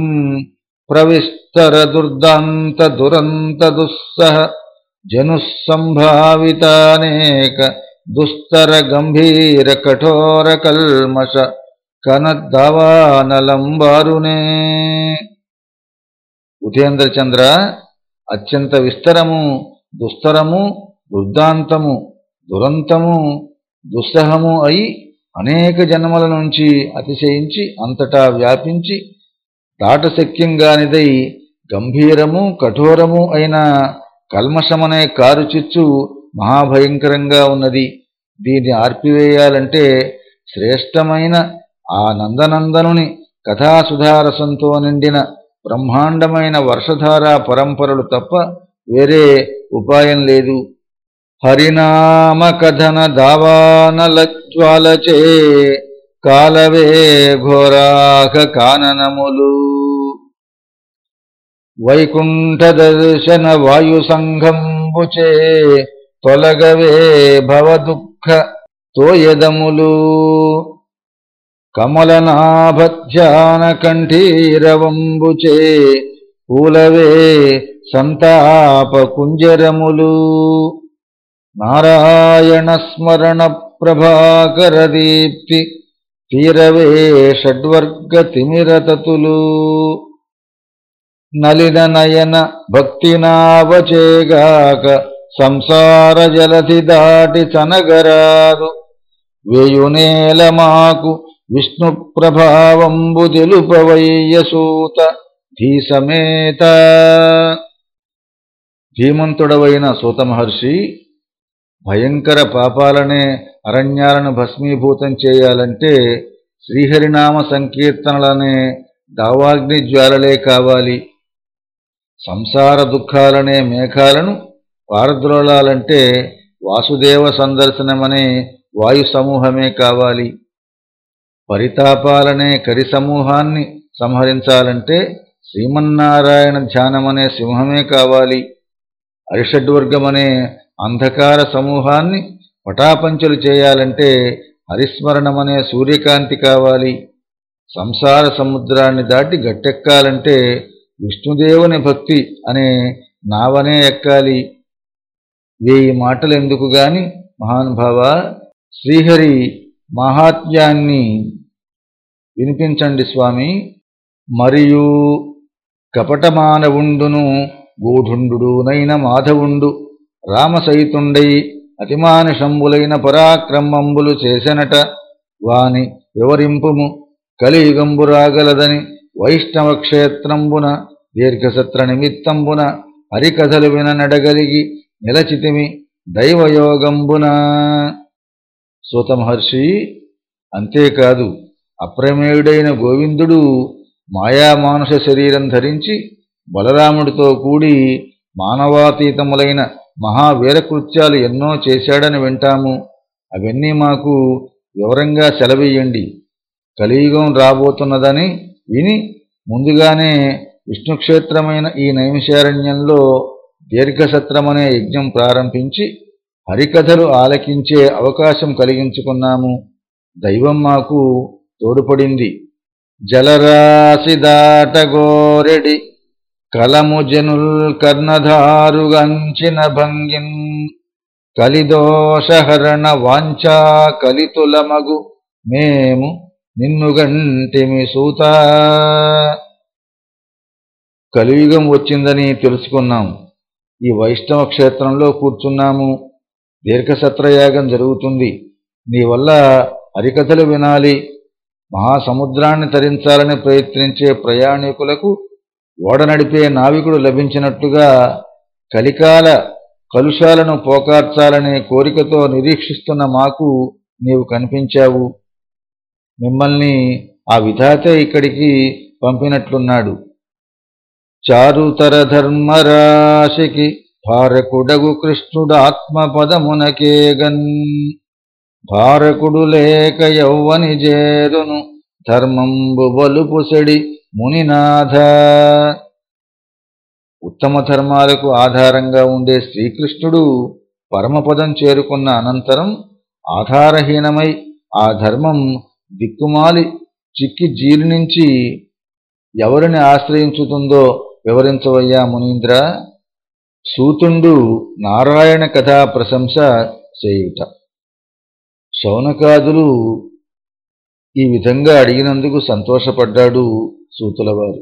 ప్రవిస్తర దుర్దాంత దురంత దుస్సహ జనుస్సంభావితానేక దుస్తర గంభీర కఠోర కల్మష కనద్దావానలంబారునే. ఉదయేంద్రచంద్ర అత్యంత విస్తరము దుస్తరము దుర్దాంతము దురంతము దుస్సహము అయి అనేక జన్మల నుంచి అతిశయించి అంతటా వ్యాపించి దాటశక్యంగానిదై గంభీరము కఠోరము అయిన కల్మషమనే కారు చిచ్చు మహాభయంకరంగా ఉన్నది. దీన్ని ఆర్పివేయాలంటే శ్రేష్టమైన ఆ నందనందనుని కథాసుధారసంతో నిండిన బ్రహ్మాండమైన వర్షధార పరంపరలు తప్ప వేరే ఉపాయం లేదు. హరినామకథన దావానలజ్వాలచే కాలవే ఘోరాక కాననములు. వైకుంఠ దర్శన వాయు సంఘంబుచే తొలగవే భవదుఃఖ తోయదములు. కమలనాభధ్యాన కంఠీరవంబుచే పూలవే సంతాప కుంజరములు. నారాయణ స్మరణ ప్రభాకర దీప్తి తీరవే షడ్వర్గ తిమిరతతులు. నలిన నయన భక్తినావచేగాక సంసార జలధి దాటి చనగరాదు. వేయునేల మాకు విష్ణు ప్రభావంబు తెలుపవయ్యసూత ధీసమేత ధీమంతుడవైన సూత మహర్షి భయంకర పాపాలనే అరణ్యాలను భస్మీభూతం చేయాలంటే శ్రీహరినామ సంకీర్తనలనే దావాగ్ని జ్వాలలే కావాలి. సంసార దుఃఖాలనే మేఘాలను పారద్రోళాలంటే వాసుదేవ సందర్శనమనే వాయు సమూహమే కావాలి. పరితాపాలనే కరి సమూహాన్ని సంహరించాలంటే శ్రీమన్నారాయణ ధ్యానమనే సింహమే కావాలి. అరిషడ్వర్గమనే అంధకార సమూహాన్ని పటాపంచలు చేయాలంటే హరిస్మరణమనే సూర్యకాంతి కావాలి. సంసార సముద్రాన్ని దాటి గట్టెక్కాలంటే విష్ణుదేవుని భక్తి అనే నావనే ఎక్కాలి. వేయి మాటలు ఎందుకు గాని మహానుభావ శ్రీహరి మహాత్మ్యాన్ని వినిపించండి స్వామి. మరియు కపటమానవుండును గూఢుండునైన మాధవుండు. రామసైతుండై అతిమానుషంబులైన పరాక్రమంబులు చేసెనట వాని వివరింపుము. కలియుగంబురాగలదని వైష్ణవ క్షేత్రంబున దీర్ఘసత్ర నిమిత్తంబున హరికథలు విననడగలిగి నిలచితిమి దైవయోగంబున. సూత మహర్షి అంతేకాదు అప్రమేయుడైన గోవిందుడు మాయామానుష శరీరం ధరించి బలరాముడితో కూడి మానవాతీతములైన మహావీరకృత్యాలు ఎన్నో చేశాడని వింటాము. అవన్నీ మాకు వివరంగా సెలవీయండి కలియుగం రాబోతున్నదని విని ముందుగానే విష్ణుక్షేత్రమైన ఈ నైమిషారణ్యంలో దీర్ఘసత్రమనే యజ్ఞం ప్రారంభించి హరికథలు ఆలకించే అవకాశం కలిగించుకున్నాము. దైవం మాకు తోడుపడింది. జలరాశి దాటగోరెడి కలము జనుల్ కర్ణధారుగంచిన భంగిన్ కలిదోషహరణ వాంఛా కలితులమగు మేము నిన్నుగంటిమి సూత. కలియుగం వచ్చిందని తెలుసుకున్నాం. ఈ వైష్ణవ క్షేత్రంలో కూర్చున్నాము. దీర్ఘసత్రయాగం జరుగుతుంది. నీ వల్ల హరికథలు వినాలి. మహాసముద్రాన్ని తరించాలని ప్రయత్నించే ప్రయాణికులకు ఓడ నడిపే నావికుడు లభించినట్టుగా కలికాల కలుషాలను పోకార్చాలనే కోరికతో నిరీక్షిస్తున్న మాకు నీవు కనిపించావు. మిమ్మల్ని ఆ విధాతే ఇక్కడికి పంపినట్లున్నాడు. చారుతర ధర్మరాశికి భారకుడగు కృష్ణుడాత్మపదమునకేగన్. భారకుడు లేక యౌవని జేరును ధర్మంబు బలుపుసెడి మునినాథ. ఉత్తమ ధర్మాలకు ఆధారంగా ఉండే శ్రీకృష్ణుడు పరమపదం చేరుకున్న అనంతరం ఆధారహీనమై ఆ ధర్మం దిక్కుమాలి చిక్కి జీర్ణించి ఎవరిని ఆశ్రయించుతుందో వివరించవయ్యా మునీంద్ర. సూతుండు నారాయణ కథా ప్రశంస చేయుట. శౌనకాదులు ఈ విధంగా అడిగినందుకు సంతోషపడ్డాడు సూతులవారు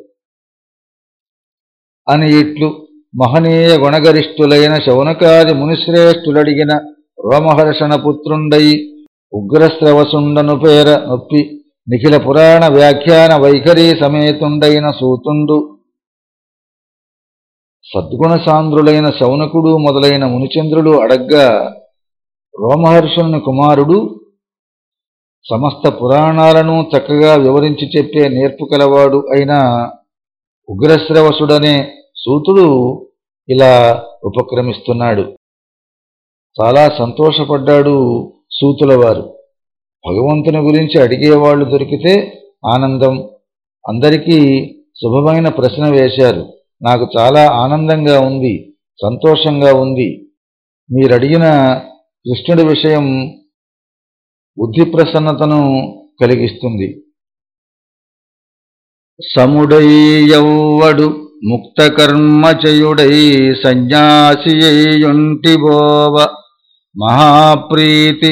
అని ఇట్లు మహనీయ గుణగరిష్ఠులైన శౌనకాది మునిశ్రేష్ఠులడిగిన రోమహర్షణ పుత్రుండయి ఉగ్రస్రవసుండను పేర నొప్పి నిఖిల పురాణ వ్యాఖ్యాన వైఖరి సమేతుండైన సూతుండు. సద్గుణ సాంద్రులైన శౌనకుడు మొదలైన మునిచంద్రులు అడగ్గా రోమహర్షుని కుమారుడు సమస్త పురాణాలను చక్కగా వివరించి చెప్పే నేర్పు కలవాడు అయిన ఉగ్రశ్రవసుడనే సూతుడు ఇలా ఉపక్రమిస్తున్నాడు. చాలా సంతోషపడ్డాడు సూతుల వారు భగవంతుని గురించి అడిగేవాళ్ళు దొరికితే ఆనందం. అందరికీ శుభమైన ప్రశ్న వేశారు. నాకు చాలా ఆనందంగా ఉంది సంతోషంగా ఉంది. మీరడిగిన కృష్ణుడి విషయం బుద్ధి ప్రసన్నతను కలిగిస్తుంది. సముడయ్యవ్వడు ముక్తకర్మచయుడై సన్యాసియుంటిబోవ మహాప్రీతి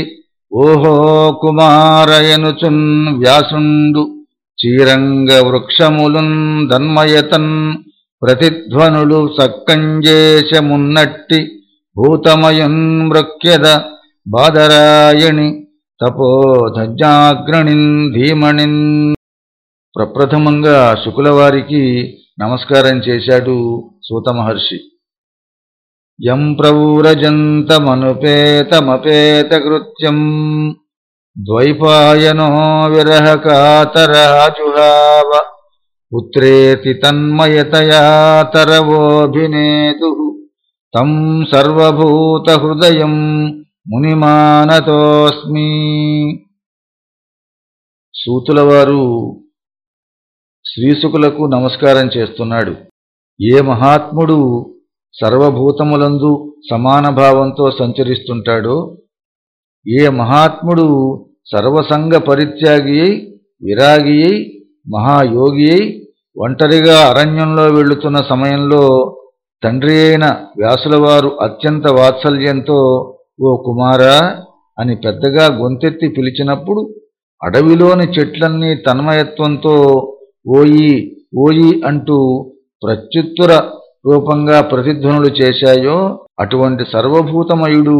ఓహో కుమారయనుచున్ వ్యాసుండు చీరంగ వృక్షములున్ ధన్మయతన్ ప్రతిధ్వనులు సక్కంజేశమున్నట్టి భూతమయున్ మృక్యద బాదరాయణి తపోధజ్ఞాగ్రణిన్ ధీమణిన్ ప్రప్రథమంగా శుకులవారికి నమస్కారం చేశాడు సూత మహర్షి. యం ప్రౌరజంతమనుపేతమపేతకృత్యం ద్వైపాయనో విరహకాతరాజుహావ పుత్రేతి తన్మయతయా తరవోభినేతు తం సర్వభూతహృదయం మునిమానతోస్మి. సూతులవారు శ్రీసుకులకు నమస్కారం చేస్తున్నాడు. ఏ మహాత్ముడు సర్వభూతములందు సమాన భావంతో సంచరిస్తుంటాడో ఏ మహాత్ముడు సర్వసంగ పరిత్యాగి అయి విరాగి అయి మహాయోగి అయి ఒంటరిగా అరణ్యంలో వెళుతున్న సమయంలో తండ్రి అయిన వ్యాసులవారు అత్యంత వాత్సల్యంతో ఓ కుమారా అని పెద్దగా గొంతెత్తి పిలిచినప్పుడు అడవిలోని చెట్లన్నీ తన్మయత్వంతో ఓయి ఓయి అంటూ ప్రత్యుత్తర రూపంగా ప్రతిధ్వనులు చేశాయో అటువంటి సర్వభూతమయుడు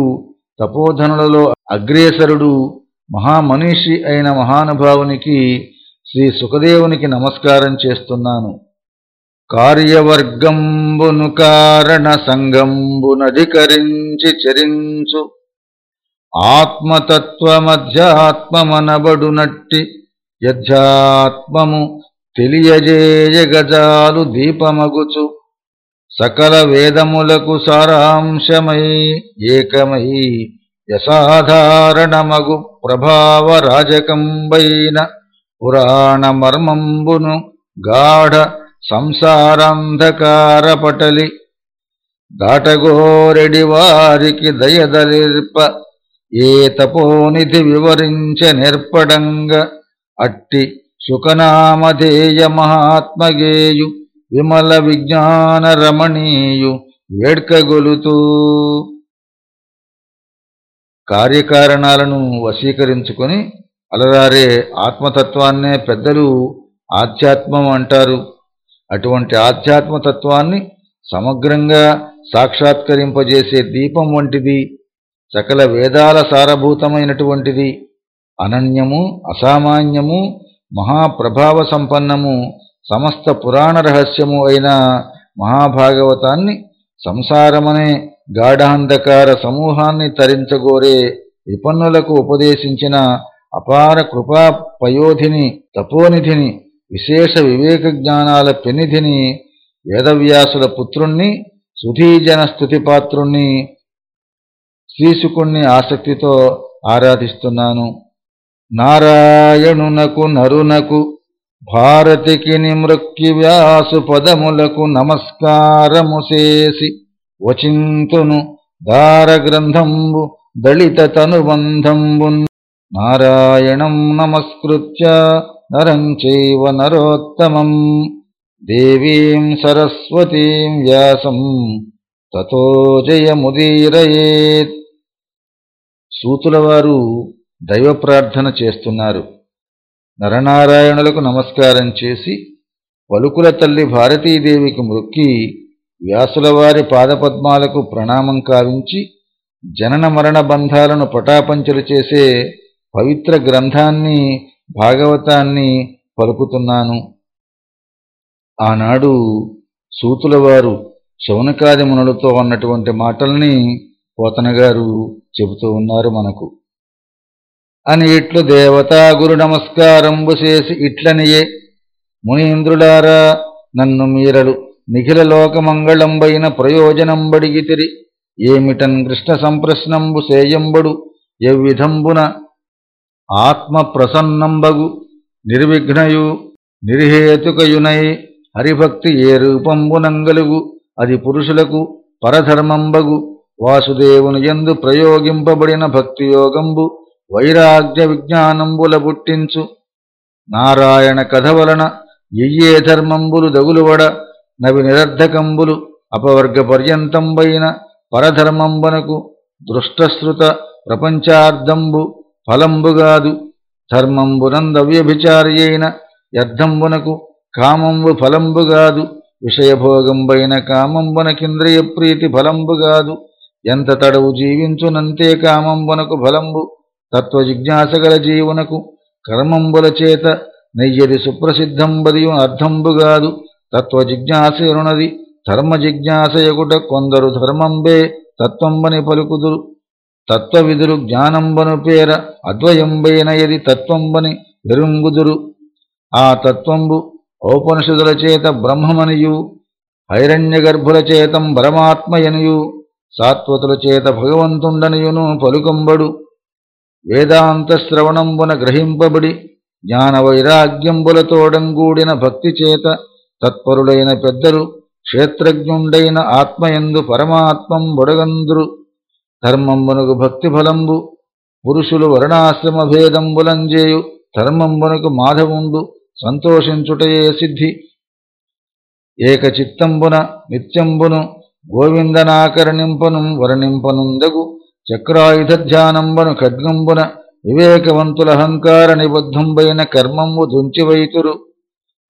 తపోధనులలో అగ్రేసరుడు మహామనీషి అయిన మహానుభావునికి శ్రీ సుఖదేవునికి నమస్కారం చేస్తున్నాను. కార్యవర్గంబును కారణ సంగంబునధికరించి చరించు. ఆత్మతత్వమధ్యాత్మమనబడునట్టి యధ్యాత్మము తెలియజేయగజాలు దీపమగుచు. సకల వేదములకు సారాంశమై ఏకమై యసాధారణమగు ప్రభావ రాజకంబైన పురాణమర్మంబును గాఢ సంసారాంధకారపటలి దాటగోరెడి వారికి దయదలిర్ప ఏ తపోనిధి వివరించ నేర్పడంగ అట్టి సుఖనామధేయ మహాత్మగేయు విమల విజ్ఞాన రమణీయు వేడ్కగొలుతూ. కార్యకారణాలను వశీకరించుకొని అలరారే ఆత్మతత్వాన్నే పెద్దలు ఆధ్యాత్మం అంటారు. అటువంటి ఆధ్యాత్మతత్వాన్ని సమగ్రంగా సాక్షాత్కరింపజేసే దీపం వంటిది సకల వేదాల సారభూతమైనటువంటిది అనన్యము అసామాన్యము మహాప్రభావ సంపన్నము సమస్త పురాణ రహస్యము అయిన మహాభాగవతాన్ని సంసారమనే గాఢాంధకార సమూహాన్ని తరించగోరే విపన్నులకు ఉపదేశించిన అపార కృపా పయోధిని తపోనిధిని విశేష వివేక జ్ఞానాల పెనిధిని వేదవ్యాసుల పుత్రుణ్ణి సుధీజన స్థుతిపాత్రుణ్ణి శ్రీశుకుణ్ణి ఆసక్తితో ఆరాధిస్తున్నాను. నారాయణునకు నరునకు భారతికి నిమృక్కి వ్యాసు పదములకు నమస్కారము చేసి వచింతును. దారగ్రంథంబు దళిత తనుబంధంబున్ నారాయణం నమస్కృత్య. నరం చైవ నరోత్తమం. దేవీం సరస్వతీం వ్యాసం. తతో జయముదీరయేత్. సూతులవారు దైవ ప్రార్థన చేస్తున్నారు. నరనారాయణులకు నమస్కారం చేసి పలుకుల తల్లి భారతీదేవికి మృక్కి వ్యాసులవారి పాదపద్మాలకు ప్రణామం కావించి జనన మరణ బంధాలను పటాపంచలు చేసే పవిత్ర గ్రంథాన్ని భాగవతాన్ని పలుకుతున్నాను. ఆనాడు సూతులవారు శౌనకాది మునులతో అన్నటువంటి మాటల్ని పోతనగారు చెబుతూ ఉన్నారు మనకు. అని ఇట్లు దేవతా గురు నమస్కారంబు చేసి ఇట్లనియే మునీంద్రులారా నన్ను మీరలు నిఖిల లోకమంగళంబైన ప్రయోజనంబడిగితిరి. ఏమిటన్ కృష్ణ సంప్రశ్నంబు సేయంబడు ఎవ్విధంబున ఆత్మ ప్రసన్నంబగు నిర్విఘ్నయు నిర్హేతుకయునై హరిభక్తి ఏ రూపంబునంగలుగు అది పురుషులకు పరధర్మంబగు వాసుదేవుని ఎందు ప్రయోగింపబడిన భక్తియోగంబు వైరాగ్య విజ్ఞానంబుల పుట్టించు. నారాయణ కథ వలన ఎయ్యే ధర్మంబులు దగులువడ నవి నిరర్ధకంబులు అపవర్గ పర్యంతంబైన పరధర్మంబనకు దృష్టశ్రుత ప్రపంచార్థంబు ఫలంబుగాదు ధర్మంబునందవ్యభిచారి యర్థంబునకు కామంబు ఫలంబుగాదు విషయభోగంబైన కామంబునకింద్రియ ప్రీతి ఫలంబుగాదు ఎంత తడవు జీవించునంతే కామంబునకు ఫలంబు. తత్వజిజ్ఞాసగల జీవునకు కర్మంబుల చేత నెయ్యది సుప్రసిద్ధంబదియు అర్థంబుగాదు తత్వజిజ్ఞాసయునది ధర్మజిజ్ఞాసయకుట కొందరు ధర్మంబే తత్వంబని పలుకుదురు. తత్వవిధులు జ్ఞానంబను పేర అద్వయంబైన యది తత్వంబని ఎరుంగుదురు ఆ తత్వంబు ఔపనిషదుల చేత బ్రహ్మమనియు హైరణ్యగర్భుల చేతం పరమాత్మయనియు సాత్వతుల చేత భగవంతుండనియును పలుకంబడు. వేదాంత శ్రవణంబున గ్రహింపబడి జ్ఞాన వైరాగ్యంబులతోడంగూడిన భక్తి చేత తత్పరులైన పెద్దలు క్షేత్రజ్ఞుండైన ఆత్మయందు పరమాత్మం బొడగందురు. ధర్మంబునకు భక్తి ఫలంబు పురుషులు వర్ణాశ్రమ భేదంబులంజేయు ధర్మంబునకు మాధవుండు సంతోషించుటయే సిద్ధి. ఏకచిత్తంబున నిత్యంబును గోవిందనాకరణింపను వర్ణింపనుందగు చక్రాయుధ ధ్యానంబను ఖడ్గంబున వివేకవంతుల అహంకార నిబద్ధంబైన కర్మంబు దుంచివైతురు.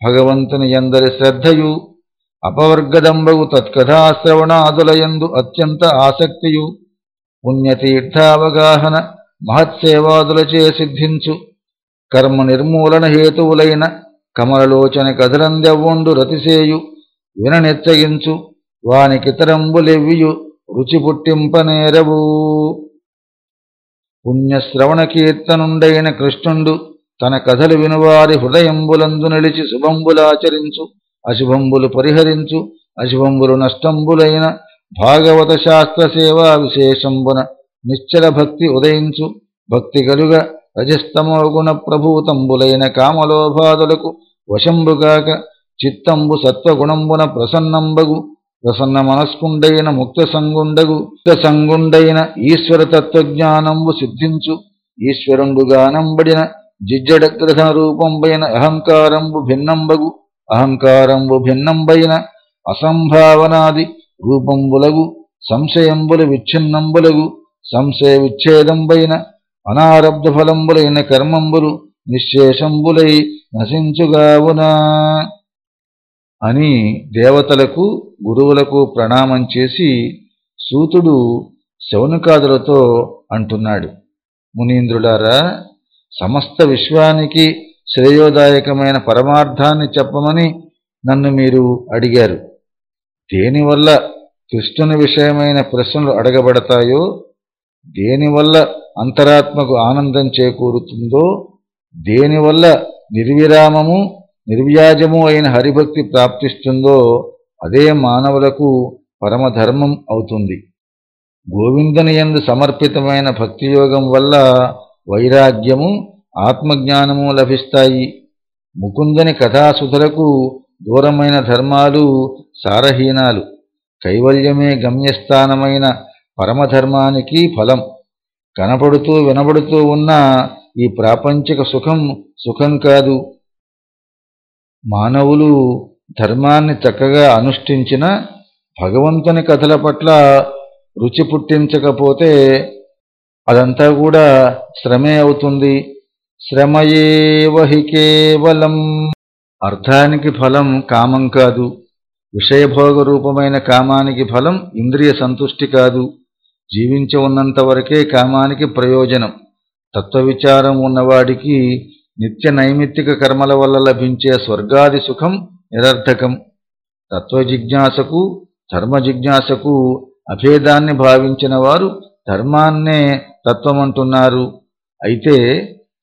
భగవంతుని ఎందరి శ్రద్ధయు అపవర్గదంబగు తత్కథాశ్రవణాదులయందు అత్యంత ఆసక్తియు. పుణ్యతీర్థావగాహన మహత్సేవాదులచే సిద్ధించు. కర్మ నిర్మూలన హేతువులైన కమలలోచన కదలందెవ్వండు రతిసేయు. విననెచ్చగించు వానికితరంబులెవ్వియు రుచి పుట్టింపనేరవు. పుణ్యశ్రవణ కీర్తనుండైన కృష్ణుండు తన కథలు వినువారి హృదయంబులందు నిలిచి శుభంబులాచరించు అశుభంబులు పరిహరించు అశుభంబులు నష్టంబులైన భాగవత శాస్త్ర సేవా విశేషంబున నిశ్చల భక్తి ఉదయించు. భక్తి గలుగ రజస్తమోగుణ ప్రభూతంబులైన కామలోభాదులకు వశంబుగాక చిత్తంబు సత్వగుణంబున ప్రసన్నంబగు. ప్రసన్న మనస్కుండైన ముక్త సంగుండగు ముక్త సంగుండైన ఈశ్వర తత్వజ్ఞానంబు సిద్ధించు. ఈశ్వరుండుగానంబడిన గానంబడిన రూపంబైన అహంకారంబు భిన్నంబగు. అహంకారంబు భిన్నంబైన అసంభావనాది రూపంబులగు సంశయంబుల విచ్ఛిన్నంబులగు సంశయ విచ్ఛేదంబైన అనారబ్ధ ఫలంబులైన కర్మంబులు నిశ్శేషంబులై నశించుగావునా? అని దేవతలకు గురువులకు ప్రణామం చేసి సూతుడు శౌనకాదులతో అంటున్నాడు. మునీంద్రులారా సమస్త విశ్వానికి శ్రేయోదాయకమైన పరమార్థాన్ని చెప్పమని నన్ను మీరు అడిగారు. దేనివల్ల కృష్ణుని విషయమైన ప్రశ్నలు అడగబడతాయో దేనివల్ల అంతరాత్మకు ఆనందం చేకూరుతుందో దేనివల్ల నిర్విరామము నిర్వ్యాజము అయిన హరిభక్తి ప్రాప్తిస్తుందో అదే మానవులకు పరమధర్మం అవుతుంది. గోవిందని యందు సమర్పితమైన భక్తియోగం వల్ల వైరాగ్యము ఆత్మజ్ఞానము లభిస్తాయి. ముకుందని కథాసుధులకు దూరమైన ధర్మాలు సారహీనాలు. కైవల్యమే గమ్యస్థానమైన పరమధర్మానికి ఫలం. కనపడుతూ వినబడుతూ ఉన్న ఈ ప్రాపంచిక సుఖం సుఖం కాదు. మానవులు ధర్మాన్ని చక్కగా అనుష్ఠించిన భగవంతుని కథల పట్ల రుచి పుట్టించకపోతే అదంతా కూడా శ్రమే అవుతుంది. శ్రమయేవహి కేవలం అర్థానికి ఫలం కామం కాదు. విషయభోగ రూపమైన కామానికి ఫలం ఇంద్రియ సంతుష్టి కాదు. జీవించి ఉన్నంత వరకే కామానికి ప్రయోజనం. తత్వవిచారం ఉన్నవాడికి నిత్య నైమిత్తిక కర్మల వల్ల లభించే స్వర్గాది సుఖం నిరర్థకం. తత్వజిజ్ఞాసకు ధర్మ జిజ్ఞాసకు అభేదాన్ని భావించిన వారు ధర్మాన్నే తత్వమంటున్నారు. అయితే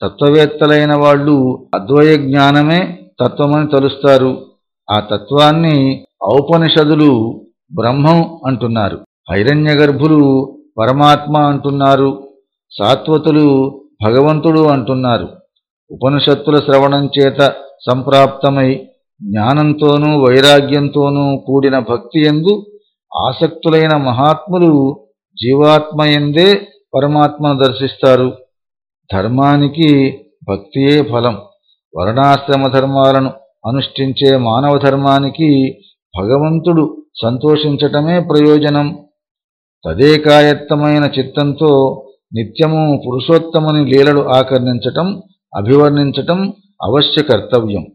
తత్వవేత్తలైన వాళ్ళు అద్వయ జ్ఞానమే తత్వమని తలుస్తారు. ఆ తత్వాన్ని ఔపనిషదులు బ్రహ్మం అంటున్నారు. హైరణ్య గర్భులు పరమాత్మ అంటున్నారు. సాత్వతులు భగవంతుడు అంటున్నారు. ఉపనిషత్తుల శ్రవణం చేత సంప్రాప్తమై జ్ఞానంతోనూ వైరాగ్యంతోనూ కూడిన భక్తి ఎందు ఆసక్తులైన మహాత్ములు జీవాత్మయందే పరమాత్మను దర్శిస్తారు. ధర్మానికి భక్తియే ఫలం. వర్ణాశ్రమ ధర్మాలను అనుష్ఠించే మానవ ధర్మానికి భగవంతుడు సంతోషించటమే ప్రయోజనం. తదేకాయత్తమైన చిత్తంతో నిత్యము పురుషోత్తముని లీలలు ఆకర్ణించటం అభివర్ణించటం అవశ్య కర్తవ్యం.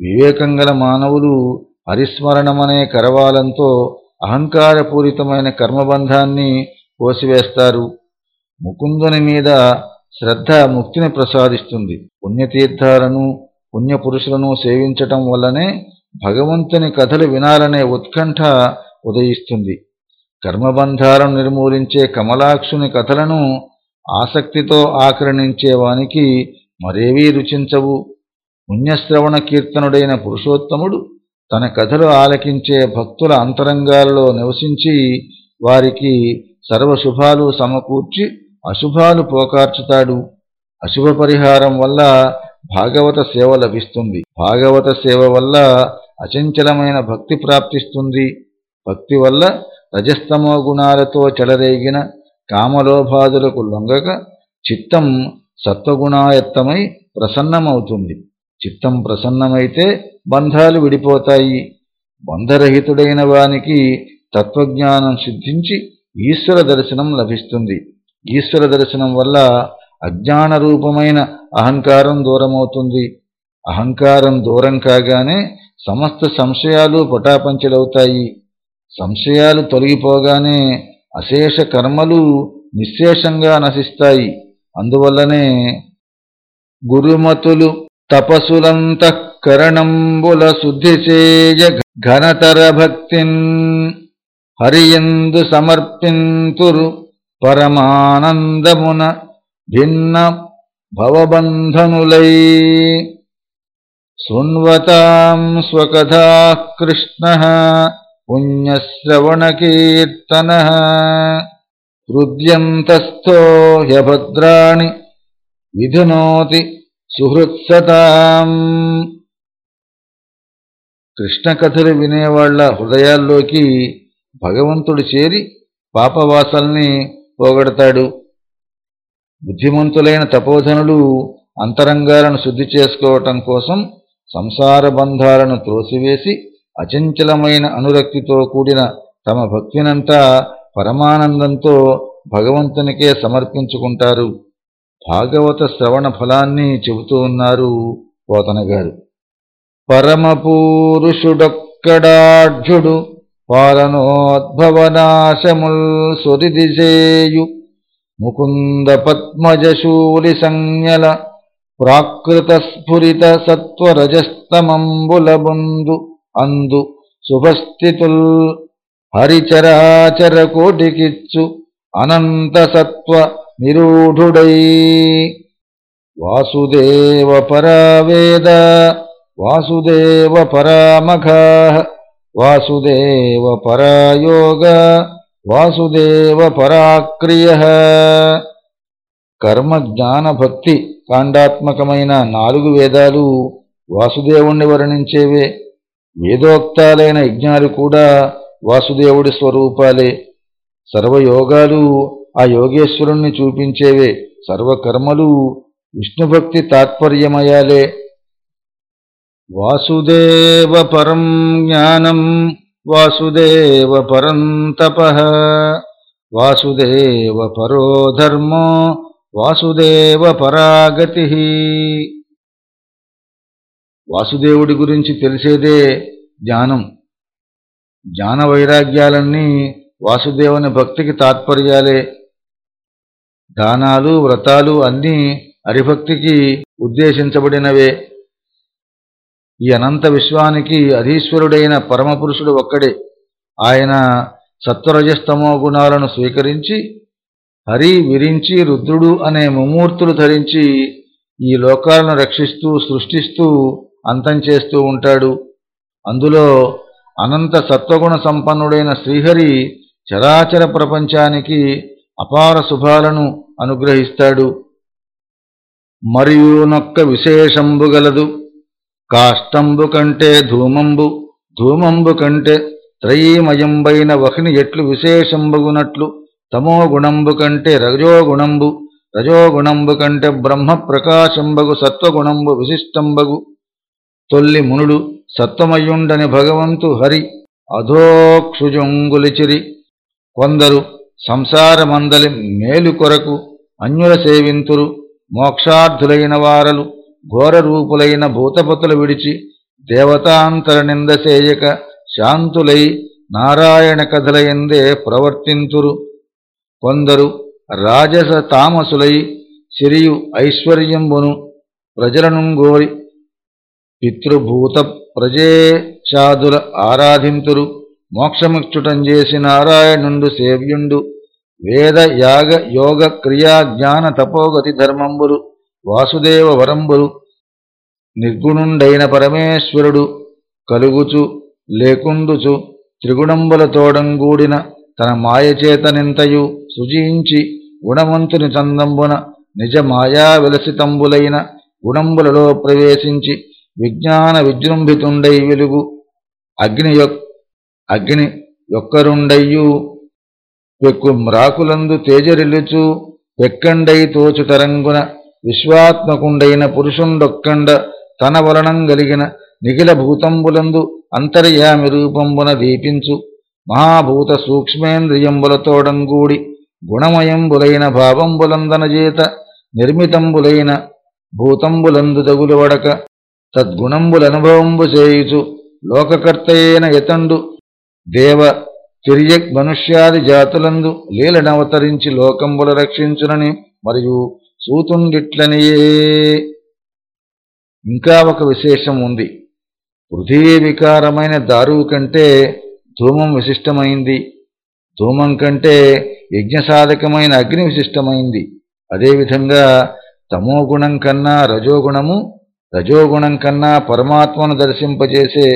వివేకంగల మానవులు హరిస్మరణమనే కరవాలంతో అహంకారపూరితమైన కర్మబంధాన్ని కోసివేస్తారు. ముకుందుని మీద శ్రద్ధ ముక్తిని ప్రసాదిస్తుంది. పుణ్యతీర్థాలను పుణ్యపురుషులను సేవించటం వల్లనే భగవంతుని కథలు వినాలనే ఉత్కంఠ ఉదయిస్తుంది. కర్మబంధాలను నిర్మూలించే కమలాక్షుని కథలను ఆసక్తితో ఆకర్ణించేవానికి మరేవీ రుచించవు. పుణ్యశ్రవణ కీర్తనుడైన పురుషోత్తముడు తన కథలు ఆలకించే భక్తుల అంతరంగాల్లో నివసించి వారికి సర్వశుభాలు సమకూర్చి అశుభాలు పోకార్చుతాడు. అశుభ పరిహారం వల్ల భాగవత సేవ లభిస్తుంది. భాగవత సేవ వల్ల అచంచలమైన భక్తి ప్రాప్తిస్తుంది. భక్తి వల్ల రజస్తమో గుణాలతో చెలరేగిన కామలోభాదులకు లొంగక చిత్తం సత్వగుణాయత్తమై ప్రసన్నమవుతుంది. చిత్తం ప్రసన్నమైతే బంధాలు విడిపోతాయి. బంధరహితుడైన వానికి తత్వజ్ఞానం సిద్ధించి ఈశ్వర దర్శనం లభిస్తుంది. ఈశ్వర దర్శనం వల్ల అజ్ఞాన రూపమైన అహంకారం దూరమవుతుంది. అహంకారం దూరం కాగానే సమస్త సంశయాలు పటాపంచలవుతాయి. సంశయాలు తొలగిపోగానే అశేష కర్మలు నిశ్శేషంగా నశిస్తాయి. అందువల్లనే గురుమతులు తపసులంతఃకరణంబుల శుద్ధిసేయ ఘనతర భక్తిన్ హరియందు సమర్పింతురు. పరమానందమున భిన్న భవబంధనులై శృణ్వతాం స్వకథా కృష్ణ పుణ్యశ్రవణకీర్తన హృద్యంతస్థో హ్యభద్రాణి విధునోతి సుహృత్సతాం. కృష్ణ కథలు వినేవాళ్ళ హృదయాల్లోకి భగవంతుడు చేరి పాపవాసల్ని పోగొడతాడు. బుద్ధిమంతులైన తపోధనులు అంతరంగాలను శుద్ధి చేసుకోవటం కోసం సంసార బంధాలను త్రోసివేసి అచంచలమైన అనురక్తితో కూడిన తమ భక్తినంతా పరమానందంతో భగవంతునికే సమర్పించుకుంటారు. భాగవత శ్రవణ ఫలాన్ని చెబుతూ ఉన్నారు పోతన గారు పరమపూరుషుడొక్కడాఢ్యుడు पालनोद्भवनाशमुल्सुरिदिशेयु। मुकुन्दपद्मजशूलिसञ्ज्ञल प्राकृतस्फुरितसत्त्वरजस्तमम्बुलबुन्दु। अन्दु शुभस्थितुल् हरिचराचरकोटिकित्सु अनन्तसत्त्वनिरूढुडै। वासुदेव परा वेद वासुदेव परामघाः వాసుదేవ వాసుదేవ పరాయోగ వాసుదేవ పరాక్రియ. కర్మ జ్ఞాన భక్తి కాండాత్మకమైన నాలుగు వేదాలు వాసుదేవుణ్ణి వర్ణించేవే. వేదోక్తాలైన యజ్ఞాలు కూడా వాసుదేవుడి స్వరూపాలే. సర్వయోగాలు ఆ యోగేశ్వరుణ్ణి చూపించేవే. సర్వకర్మలు విష్ణుభక్తి తాత్పర్యమయాలే. వాసుదేవ పరం జ్ఞానం వాసుదేవ పరం తప. వాసుదేవ పరో ధర్మో వాసుదేవ పరాగతి. వాసుదేవుడి గురించి తెలిసేదే జ్ఞానం. జ్ఞాన వైరాగ్యాలన్నీ వాసుదేవుని భక్తికి తాత్పర్యాలే. దానాలు వ్రతాలు అన్నీ హరిభక్తికి ఉద్దేశించబడినవే. ఈ అనంత విశ్వానికి అధీశ్వరుడైన పరమపురుషుడు ఒక్కడే. ఆయన సత్వరజస్తమో గుణాలను స్వీకరించి హరి విరించి రుద్రుడు అనే ముమూర్తులు ధరించి ఈ లోకాలను రక్షిస్తూ సృష్టిస్తూ అంతం చేస్తూ ఉంటాడు. అందులో అనంత సత్వగుణ సంపన్నుడైన శ్రీహరి చరాచర ప్రపంచానికి అపార శుభాలను అనుగ్రహిస్తాడు. మరియు నొక్క విశేషంబుగలదు కాష్టంబు కంటే ధూమంబు ధూమంబు కంటే త్రయీమయంబైన వహ్ని ఎట్లు విశేషంబగునట్లు తమో గుణంబు కంటే రజోగుణంబు రజోగుణంబు కంటే బ్రహ్మ ప్రకాశంబగు సత్వగుణంబు విశిష్టంబగు. తొల్లి మునుడు సత్వమయుండని భగవంతు హరి అధోక్షుజొంగులిచిరి కొందరు సంసారమందలి మేలు కొరకు అన్యుల సేవింతురు మోక్షార్థులైన వారలు. ఘోర రూపులైన భూతపతులు విడిచి దేవతాంతర నిందసేయక శాంతులై నారాయణ కథలయందే ప్రవర్తింతురు. కొందరు రాజస తామసులై సిరియు ఐశ్వర్యంబును ప్రజలను గోరి పితృభూత ప్రజేషాదుల ఆరాధింతురు. మోక్షముక్షుటం చేసి నారాయణుండు సేవ్యుండు. వేద యాగ యోగ క్రియా జ్ఞాన తపోగతి ధర్మంబులు వాసుదేవ వరంబులు నిర్గుణుండైన పరమేశ్వరుడు కలుగుచు లేకుండుచు త్రిగుణంబుల తోడంగూడిన తన మాయచేతనింతయు సృజించి గుణవంతుని చందంబున నిజ మాయా విలసితంబులైన గుణంబులలో ప్రవేశించి విజ్ఞాన విజృంభితుండై వెలుగు. అగ్ని అగ్ని యొక్కరుండయ్యు పెక్కు మ్రాకులందు తేజరిల్లుచు పెక్కండై తోచు తరంగున విశ్వాత్మకుండైన పురుషుండొక్కండ తన వలనం గలిగిన నిఖిల భూతంబులందు అంతర్యామి రూపంబున దీపించు. మహాభూత సూక్ష్మేంద్రియంబులతోడంగూడి గుణమయంబులైన భావంబులందనజేత నిర్మితంబులైన భూతంబులందు తగులువడక తద్గుణంబులనుభవంబు చేయుచు లోకకర్తయైన యతండు దేవ తిరియక్ మనుష్యాది జాతులందు లీలనవతరించి లోకంబుల రక్షించునని మరియు సూతుండిట్లనియే. ఇంకా ఒక విశేషం ఉంది. పృథివీ వికారమైన దారువు కంటే ధూమం విశిష్టమైంది. ధూమం కంటే యజ్ఞసాధకమైన అగ్ని విశిష్టమైంది. అదేవిధంగా తమోగుణం కన్నా రజోగుణము రజోగుణం కన్నా పరమాత్మను దర్శింపజేసే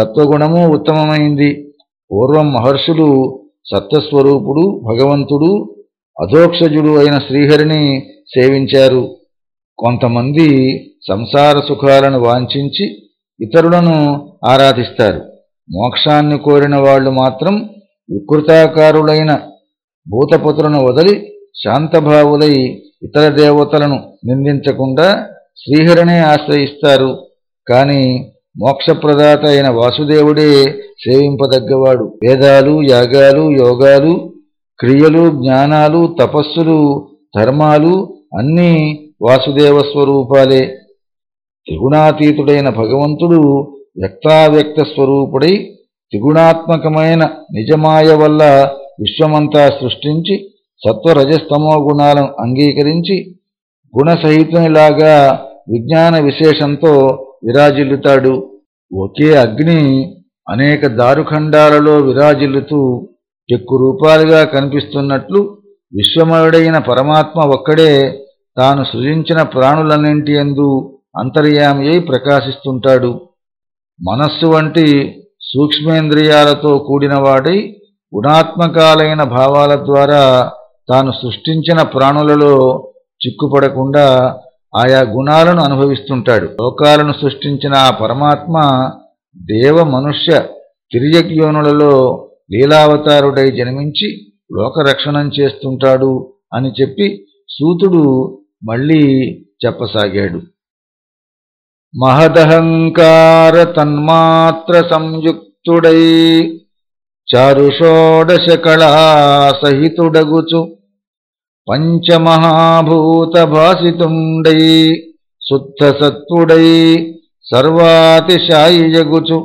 సత్వగుణము ఉత్తమమైంది. పూర్వం మహర్షులు సత్వస్వరూపుడు భగవంతుడు అధోక్షజుడు అయిన శ్రీహరిని సేవించారు. కొంతమంది సంసార సుఖాలను వాంఛించి ఇతరులను ఆరాధిస్తారు. మోక్షాన్ని కోరిన వాళ్ళు మాత్రం వికృతాకారులైన భూతపుతులను వదిలి శాంతభావులై ఇతర దేవతలను నిందించకుండా శ్రీహరినే ఆశ్రయిస్తారు. కాని మోక్షప్రదాత అయిన వాసుదేవుడే సేవింపదగ్గవాడు. వేదాలు యాగాలు యోగాలు క్రియలు జ్ఞానాలు తపస్సులు ధర్మాలు అన్నీ వాసుదేవ స్వరూపాలే త్రిగుణాతీతుడైన భగవంతుడు వ్యక్తావ్యక్త స్వరూపుడై త్రిగుణాత్మకమైన నిజమాయ వల్ల విశ్వమంతా సృష్టించి సత్వరజస్తమో గుణాలను అంగీకరించి గుణసహితునిలాగా విజ్ఞాన విశేషంతో విరాజిల్లుతాడు. ఒకే అగ్ని అనేక దారుఖండాలలో విరాజిల్లుతూ చెక్కు రూపాలుగా కనిపిస్తున్నట్లు విశ్వమయుడైన పరమాత్మ ఒక్కడే తాను సృజించిన ప్రాణులన్నింటి ఎందు అంతర్యామి అయి ప్రకాశిస్తుంటాడు. మనస్సు వంటి సూక్ష్మేంద్రియాలతో కూడినవాడై గుణాత్మకాలైన భావాల ద్వారా తాను సృష్టించిన ప్రాణులలో చిక్కుపడకుండా ఆయా గుణాలను అనుభవిస్తుంటాడు. లోకాలను సృష్టించిన ఆ పరమాత్మ దేవ మనుష్య తిరియజ్ఞోనులలో లీలావతారుడై జన్మించి లోకరక్షణం చేస్తుంటాడు అని చెప్పి సూతుడు మళ్ళీ చెప్పసాగాడు. మహదహంకార తన్మాత్ర సంయుక్తుడై చారుషోడశ కళా సహితుడగుచు పంచమహాభూత భాసితుండై శుద్ధసత్వుడై సర్వాతిశాయియగుచు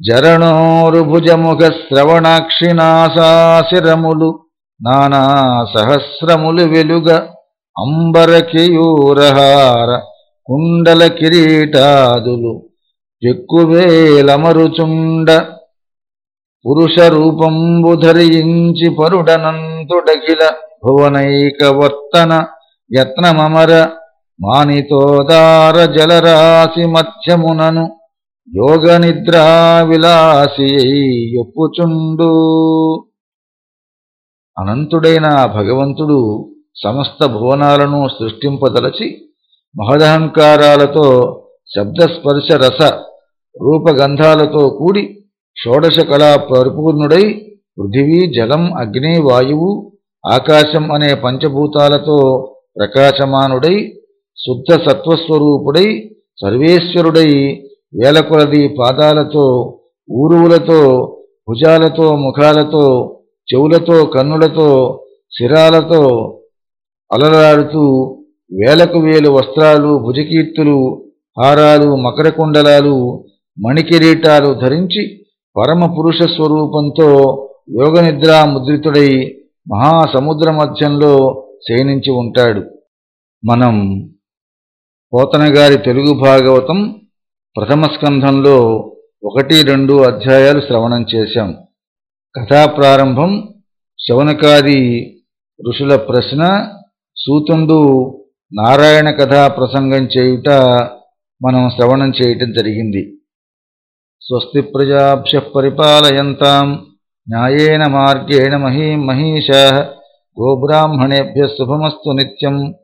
జరణోరుభుజముఖ శ్రవణాక్షినాశాశిరములు నానా సహస్రములు వెలుగ అంబరకియూరహార కుండల కిరీటాదులు ఎక్కువేలమరుచుండ పురుష రూపంబు ధరించి పరుడనంతుడగిల భువనైకవర్తన యత్నమమర మానితోదార జలరాశి మధ్యమునను యోగ నిద్రా విలాసి ఒప్పుచుండు అనంతుడైన భగవంతుడు సమస్త భువనాలను సృష్టింపదలచి మహదహంకారాలతో శబ్దస్పర్శ రస రూపగంధాలతో కూడి షోడశ కళా పరిపూర్ణుడై పృథివీ జలం అగ్ని వాయువు ఆకాశం అనే పంచభూతాలతో ప్రకాశమానుడై శుద్ధ సత్వస్వరూపుడై సర్వేశ్వరుడై వేలకొలది పాదాలతో ఊరువులతో భుజాలతో ముఖాలతో చెవులతో కన్నులతో శిరాలతో అలలాడుతూ వేలకు వేలు వస్త్రాలు భుజకీర్తులు హారాలు మకరకుండలాలు మణికిరీటాలు ధరించి పరమ పురుష స్వరూపంతో యోగనిద్రా ముద్రితుడై మహాసముద్ర మధ్యంలో శయనించి ఉంటాడు. మనం పోతనగారి తెలుగు భాగవతం ప్రథమ స్కంధంలో ఒకటి రెండు అధ్యాయాలు శ్రవణం చేశాం. కథా ప్రారంభం శవనకాది ఋషుల ప్రశ్న సూతుండు నారాయణ కథా ప్రసంగం చేయుట మనం శ్రవణం చేయటం జరిగింది. స్వస్తి ప్రజాభ్య పరిపాలయంతాం న్యాయేన మార్గేణ మహీం మహిషా గోబ్రాహ్మణేభ్య శుభమస్తు నిత్యం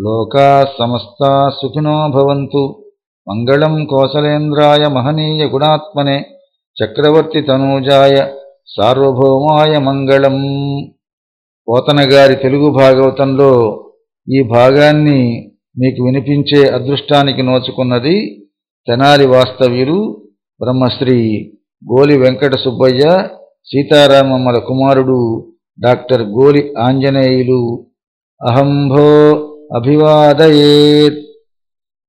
లోకా సమస్తా సుఖినో భవంతు. మంగళం కోసలేంద్రాయ మహనీయ గుణాత్మనే చక్రవర్తి తనూజాయ సార్వభౌమాయ మంగళం. పోతనగారి తెలుగు భాగవతంలో ఈ భాగాన్ని మీకు వినిపించే అదృష్టానికి నోచుకున్నది తెనాలి వాస్తవ్యులు బ్రహ్మశ్రీ గోలి వెంకట సుబ్బయ్య సీతారామమ్మల కుమారుడు డాక్టర్ గోలి ఆంజనేయులు. అహంభో అభివాదయేత్.